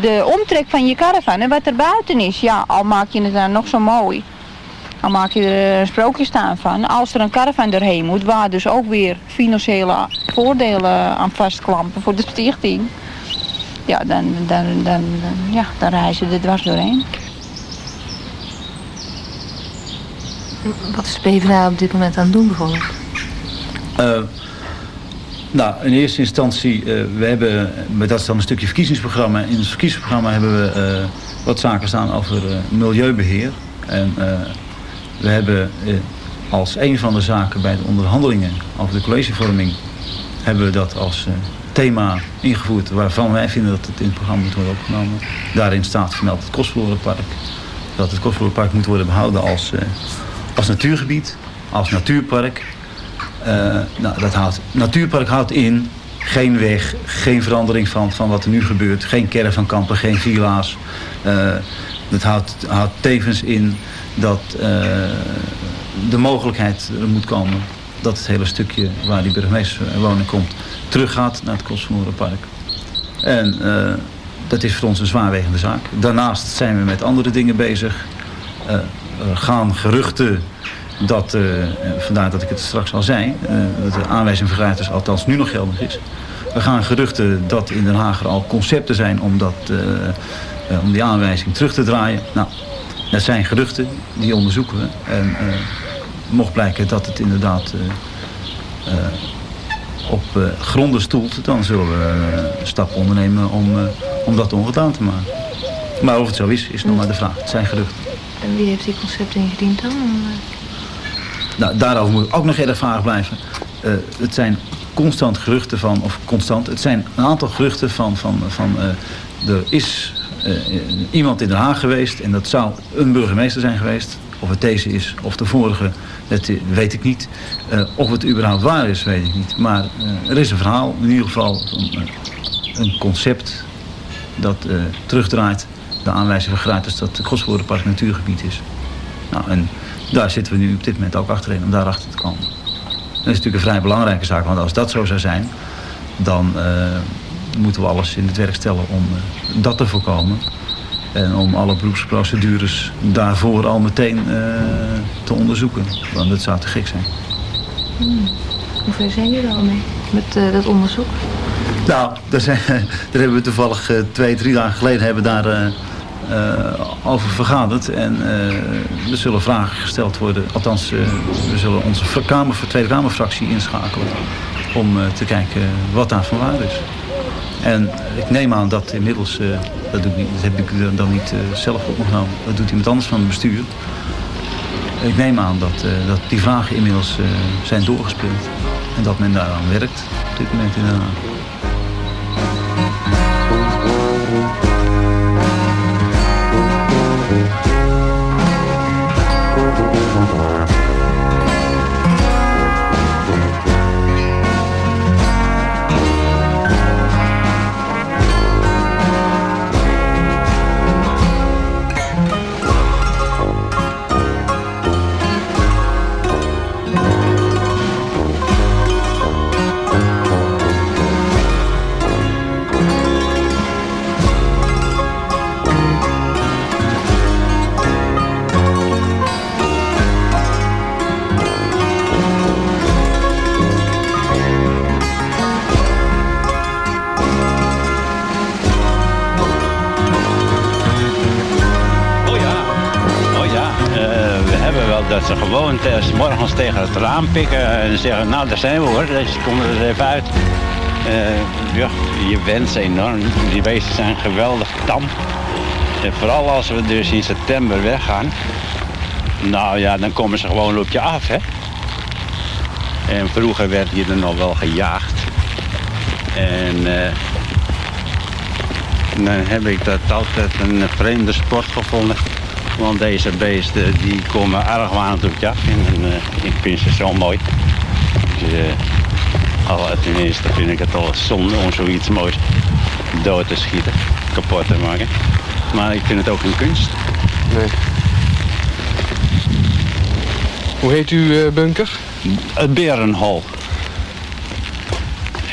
R: de omtrek van je caravan en wat er buiten is. Ja, al maak je het dan nog zo mooi. Al maak je er een sprookje staan van. Als er een caravan doorheen moet, waar dus ook weer financiële voordelen aan vastklampen voor de stichting ja, dan, dan, dan, dan, ja, dan reizen ze er dwars doorheen.
M: Wat is de PvdA op dit moment aan het doen bijvoorbeeld?
Q: Uh, nou, in eerste instantie, uh, we hebben, maar dat is dan een stukje verkiezingsprogramma. In het verkiezingsprogramma hebben we uh, wat zaken staan over milieubeheer. En we hebben als een van de zaken bij de onderhandelingen over de collegevorming... hebben we dat als thema ingevoerd waarvan wij vinden dat het in het programma moet worden opgenomen. Daarin staat vermeld het Kostverlorenpark. Dat het Kostverlorenpark moet worden behouden als, uh, als natuurgebied, als natuurpark. Uh, nou, dat houdt, natuurpark houdt in geen weg, geen verandering van, van wat er nu gebeurt. Geen caravankampen, geen villa's. Uh, dat houdt, houdt tevens in dat de mogelijkheid er moet komen dat het hele stukje waar die burgemeester woning komt teruggaat naar het Kostverlorenpark. En uh, dat is voor ons een zwaarwegende zaak. Daarnaast zijn we met andere dingen bezig. Uh, er gaan geruchten dat, vandaar dat ik het straks al zei, dat de aanwijzing van gratis althans nu nog geldig is. We gaan geruchten dat in Den Haag er al concepten zijn om, dat, om die aanwijzing terug te draaien. Nou, dat zijn geruchten, die onderzoeken we. En mocht blijken dat het inderdaad op gronden stoelt, dan zullen we stappen ondernemen om, om dat ongedaan te maken. Maar of het zo is, is nog maar de vraag. Het zijn geruchten.
M: En wie heeft die concepten ingediend dan?
Q: Nou, daarover moet ik ook nog erg vaag blijven. Uh, het zijn constant geruchten van, of constant, het zijn een aantal geruchten van, van, van uh, er is uh, iemand in Den Haag geweest en dat zou een burgemeester zijn geweest. Of het deze is of de vorige, dat weet ik niet. of het überhaupt waar is, weet ik niet. Maar er is een verhaal, in ieder geval een, een concept dat terugdraait de aanwijzing van gratis dat het Gosvoordenpark natuurgebied is. Nou, en daar zitten we nu op dit moment ook achterin om daarachter te komen. Dat is natuurlijk een vrij belangrijke zaak, want als dat zo zou zijn, dan uh, moeten we alles in het werk stellen om uh, dat te voorkomen. En om alle beroepsprocedures daarvoor al meteen uh, te onderzoeken. Want dat zou te gek zijn.
M: Hmm. Hoe ver zijn jullie al mee met dat onderzoek?
Q: Nou, daar, zijn, *laughs* daar hebben we toevallig twee, drie dagen geleden hebben daar uh, over vergaderd. En uh, er zullen vragen gesteld worden. Althans, uh, we zullen onze kamer, Tweede Kamerfractie inschakelen. Om te kijken wat daar van waar is. En ik neem aan dat inmiddels, dat, doe ik dat heb ik dan niet zelf opgenomen. Dat doet iemand anders van het bestuur. Ik neem aan dat, dat die vragen inmiddels zijn doorgespeeld. En dat men daaraan werkt op dit moment in.
S: Morgens tegen het raam pikken en zeggen, nou daar zijn we hoor, deze komen er even uit. Uh, ja, je wens enorm. Die beesten zijn geweldig tam. En vooral als we dus in september weggaan, nou ja, dan komen ze gewoon op je af, hè. En vroeger werd je er nog wel gejaagd. En uh, dan heb ik dat altijd een vreemde sport gevonden. Want deze beesten die komen argwanend op je af. En uh, ik vind ze zo mooi. Dus, uh, al, tenminste vind ik het al zonde om zoiets moois dood te schieten. Kapot te maken. Maar ik vind het ook een kunst. Nee.
O: Hoe heet uw uh, bunker?
S: Het Berenhol.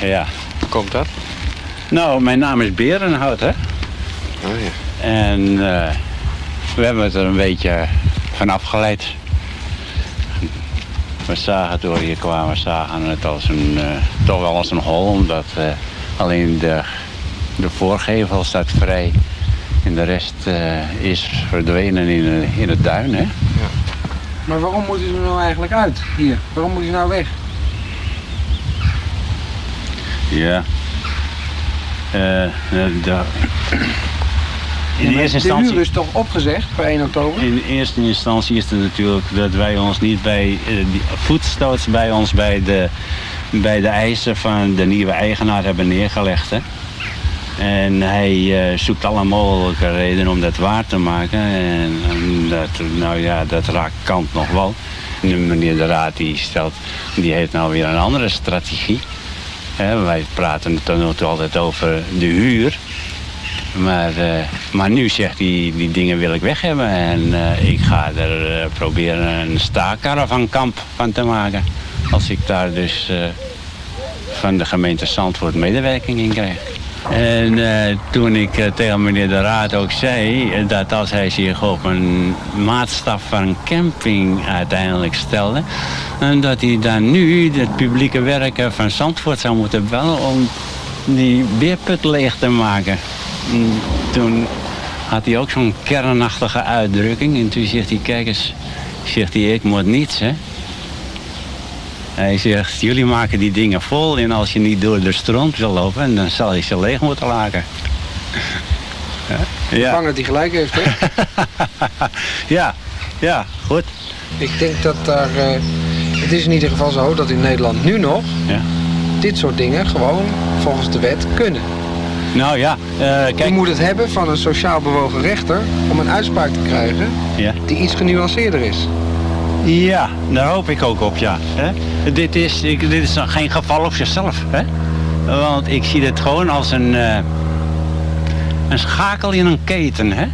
S: Ja.
O: Hoe komt dat?
S: Nou, mijn naam is Berenhout, hè.
O: Oh ja.
S: En... Uh, we hebben het er een beetje van afgeleid. We zagen door hier kwamen, zagen het als een, uh, toch wel als een hol, omdat uh, alleen de, de voorgevel staat vrij. En de rest uh, is verdwenen in, in het duin. Hè? Ja.
J: Maar waarom moet u er nou eigenlijk uit hier? Waarom moet u nou weg?
S: Ja. de,
J: in eerste instantie, de huur is toch opgezegd per 1 oktober?
S: In eerste instantie is het natuurlijk dat wij ons niet bij uh, voetstoots bij ons bij de, bij de eisen van de nieuwe eigenaar hebben neergelegd. Hè? En hij uh, zoekt alle mogelijke redenen om dat waar te maken. En, en dat, nou ja, dat raakt kant nog wel. Nu meneer de Raad die stelt, die heeft nou weer een andere strategie. wij praten tot nu toe altijd over de huur. Maar, uh, maar nu zegt hij, die dingen wil ik weg hebben. En uh, ik ga er uh, proberen een kamp van te maken. Als ik daar dus van de gemeente Zandvoort medewerking in krijg. En toen ik tegen meneer de Raad ook zei dat als hij zich op een maatstaf van camping uiteindelijk stelde, en dat hij dan nu het publieke werken van Zandvoort zou moeten bellen om die beerput leeg te maken. En toen had hij ook zo'n kernachtige uitdrukking en toen zegt hij, kijk eens, zegt hij, ik moet niets hè. Hij zegt, jullie maken die dingen vol en als je niet door de stront wil lopen, dan zal je ze leeg moeten laken. *laughs*
J: Ja. Bang dat hij gelijk heeft, hè? *laughs*
S: ja, ja, goed.
J: Ik denk dat daar, uh, het is in ieder geval zo dat in Nederland nu nog ja. dit soort dingen gewoon volgens de wet kunnen.
S: Nou ja, uh, kijk...
J: Je moet het hebben van een sociaal bewogen rechter om een uitspraak te krijgen ja. die iets genuanceerder is.
S: Ja, daar hoop ik ook op, ja. Dit, is, ik, dit is geen geval op zichzelf. Hè? Want ik zie het gewoon als een, uh, een schakel in een keten. Hè?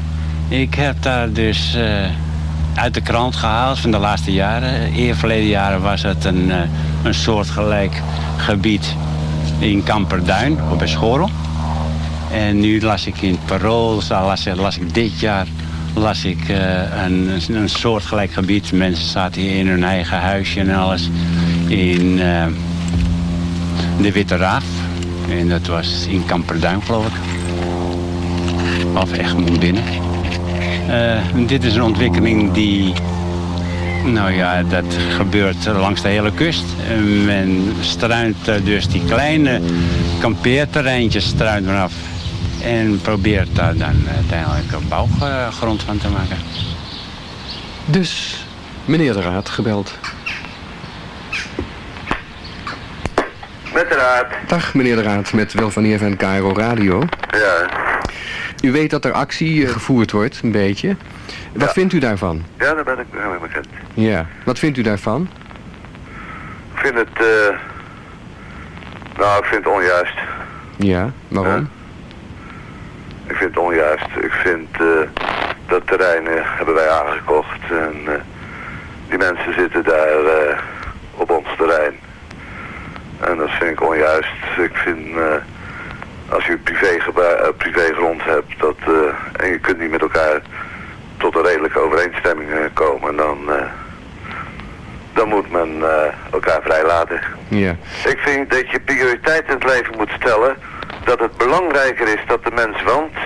S: Ik heb daar dus uh, uit de krant gehaald van de laatste jaren. Eer verleden jaren was het een, uh, een soortgelijk gebied in Kamperduin, op Schorel. En nu las ik in het Parool, las, ik dit jaar las ik uh, een, een soortgelijk gebied. Mensen zaten hier in hun eigen huisje en alles. In uh, de Witte Raaf. En dat was in Kamperduin, geloof ik. Of Egmond binnen. Uh, dit is een ontwikkeling die... Nou ja, dat gebeurt langs de hele kust. Men struint dus die kleine kampeerterreintjes struint vanaf en probeert daar dan uiteindelijk een bouwgrond van te maken.
F: Dus, meneer de Raad, gebeld.
T: Met de Raad.
F: Dag, meneer de Raad, met Wil van Eer van KRO Radio.
T: Ja.
F: U weet dat er actie gevoerd wordt, een beetje. Wat vindt u daarvan?
T: Ja, daar ben ik mee bekend.
F: Ja. Wat vindt u daarvan?
T: Ik vind het... Uh... Nou, ik vind het onjuist.
F: Ja, waarom?
T: Ik vind het onjuist. Ik vind uh, dat terrein hebben wij aangekocht en uh, die mensen zitten daar uh, op ons terrein. En dat vind ik onjuist. Ik vind als je privé privégrond hebt dat, en je kunt niet met elkaar tot een redelijke overeenstemming komen, dan, dan moet men elkaar vrijlaten.
F: Ja.
T: Ik vind dat je prioriteit in het leven moet stellen dat het belangrijker is dat de mens woont,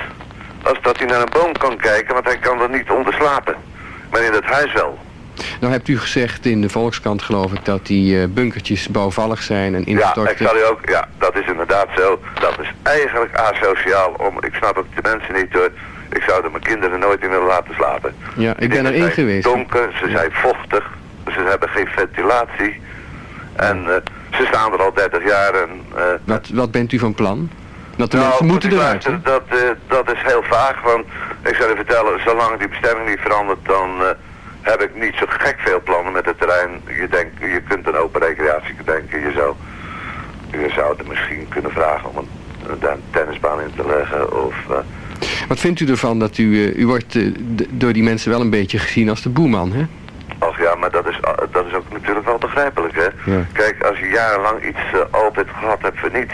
T: als dat hij naar een boom kan kijken, want hij kan er niet onder slapen. Maar in het huis wel.
F: Nou hebt u gezegd in de Volkskrant geloof ik dat die uh, bunkertjes bouwvallig zijn en ingestort.
T: Ja, ik zal u ook, ja, dat is inderdaad zo. Dat is eigenlijk asociaal. Om, ik snap ook de mensen niet hoor. Ik zou er mijn kinderen nooit in willen laten slapen.
F: Ja, ik ben erin geweest.
T: donker, ze zijn vochtig, ze hebben geen ventilatie. En uh, ze staan er al 30 jaar. En, uh,
F: wat, wat bent u van plan? Dat de nou, mensen moeten eruit.
T: Dat, uh, dat is heel vaag, want ik zou je vertellen, zolang die bestemming niet verandert, dan uh, heb ik niet zo gek veel plannen met het terrein. Je, denkt, je kunt een open recreatie denken, je zou, je zou er misschien kunnen vragen om een, een tennisbaan in te leggen of...
F: Wat vindt u ervan dat u, u wordt door die mensen wel een beetje gezien als de boeman, hè?
T: Ach ja, maar dat is, dat is ook natuurlijk hè? Ja. Kijk, als je jarenlang iets altijd gehad hebt voor niets,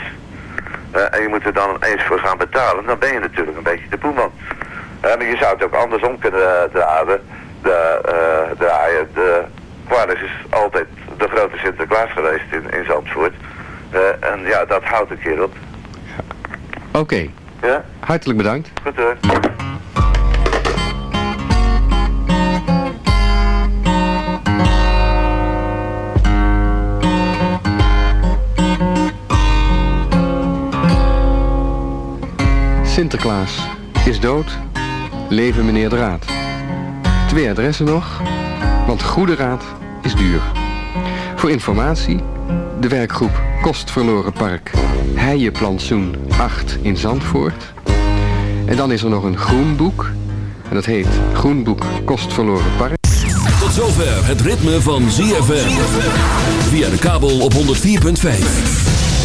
T: uh, en je moet er dan eens voor gaan betalen, dan ben je natuurlijk een beetje de boeman. Uh, maar je zou het ook andersom kunnen draaien. De, draaien. De is altijd de grote Sinterklaas geweest in, in Zandvoort. en ja, dat houdt een keer op.
F: Oké. Okay.
T: Ja?
F: Hartelijk bedankt.
T: Goed hoor.
F: Sinterklaas is dood, leven meneer de Raad. Twee adressen nog, want goede raad is duur. Voor informatie, de werkgroep Kostverloren Park, Heijenplantsoen 8 in Zandvoort. En dan is er nog een groenboek, en dat heet Groenboek Kostverloren Park.
A: Tot zover het ritme van ZFM. Via de kabel op 104.5.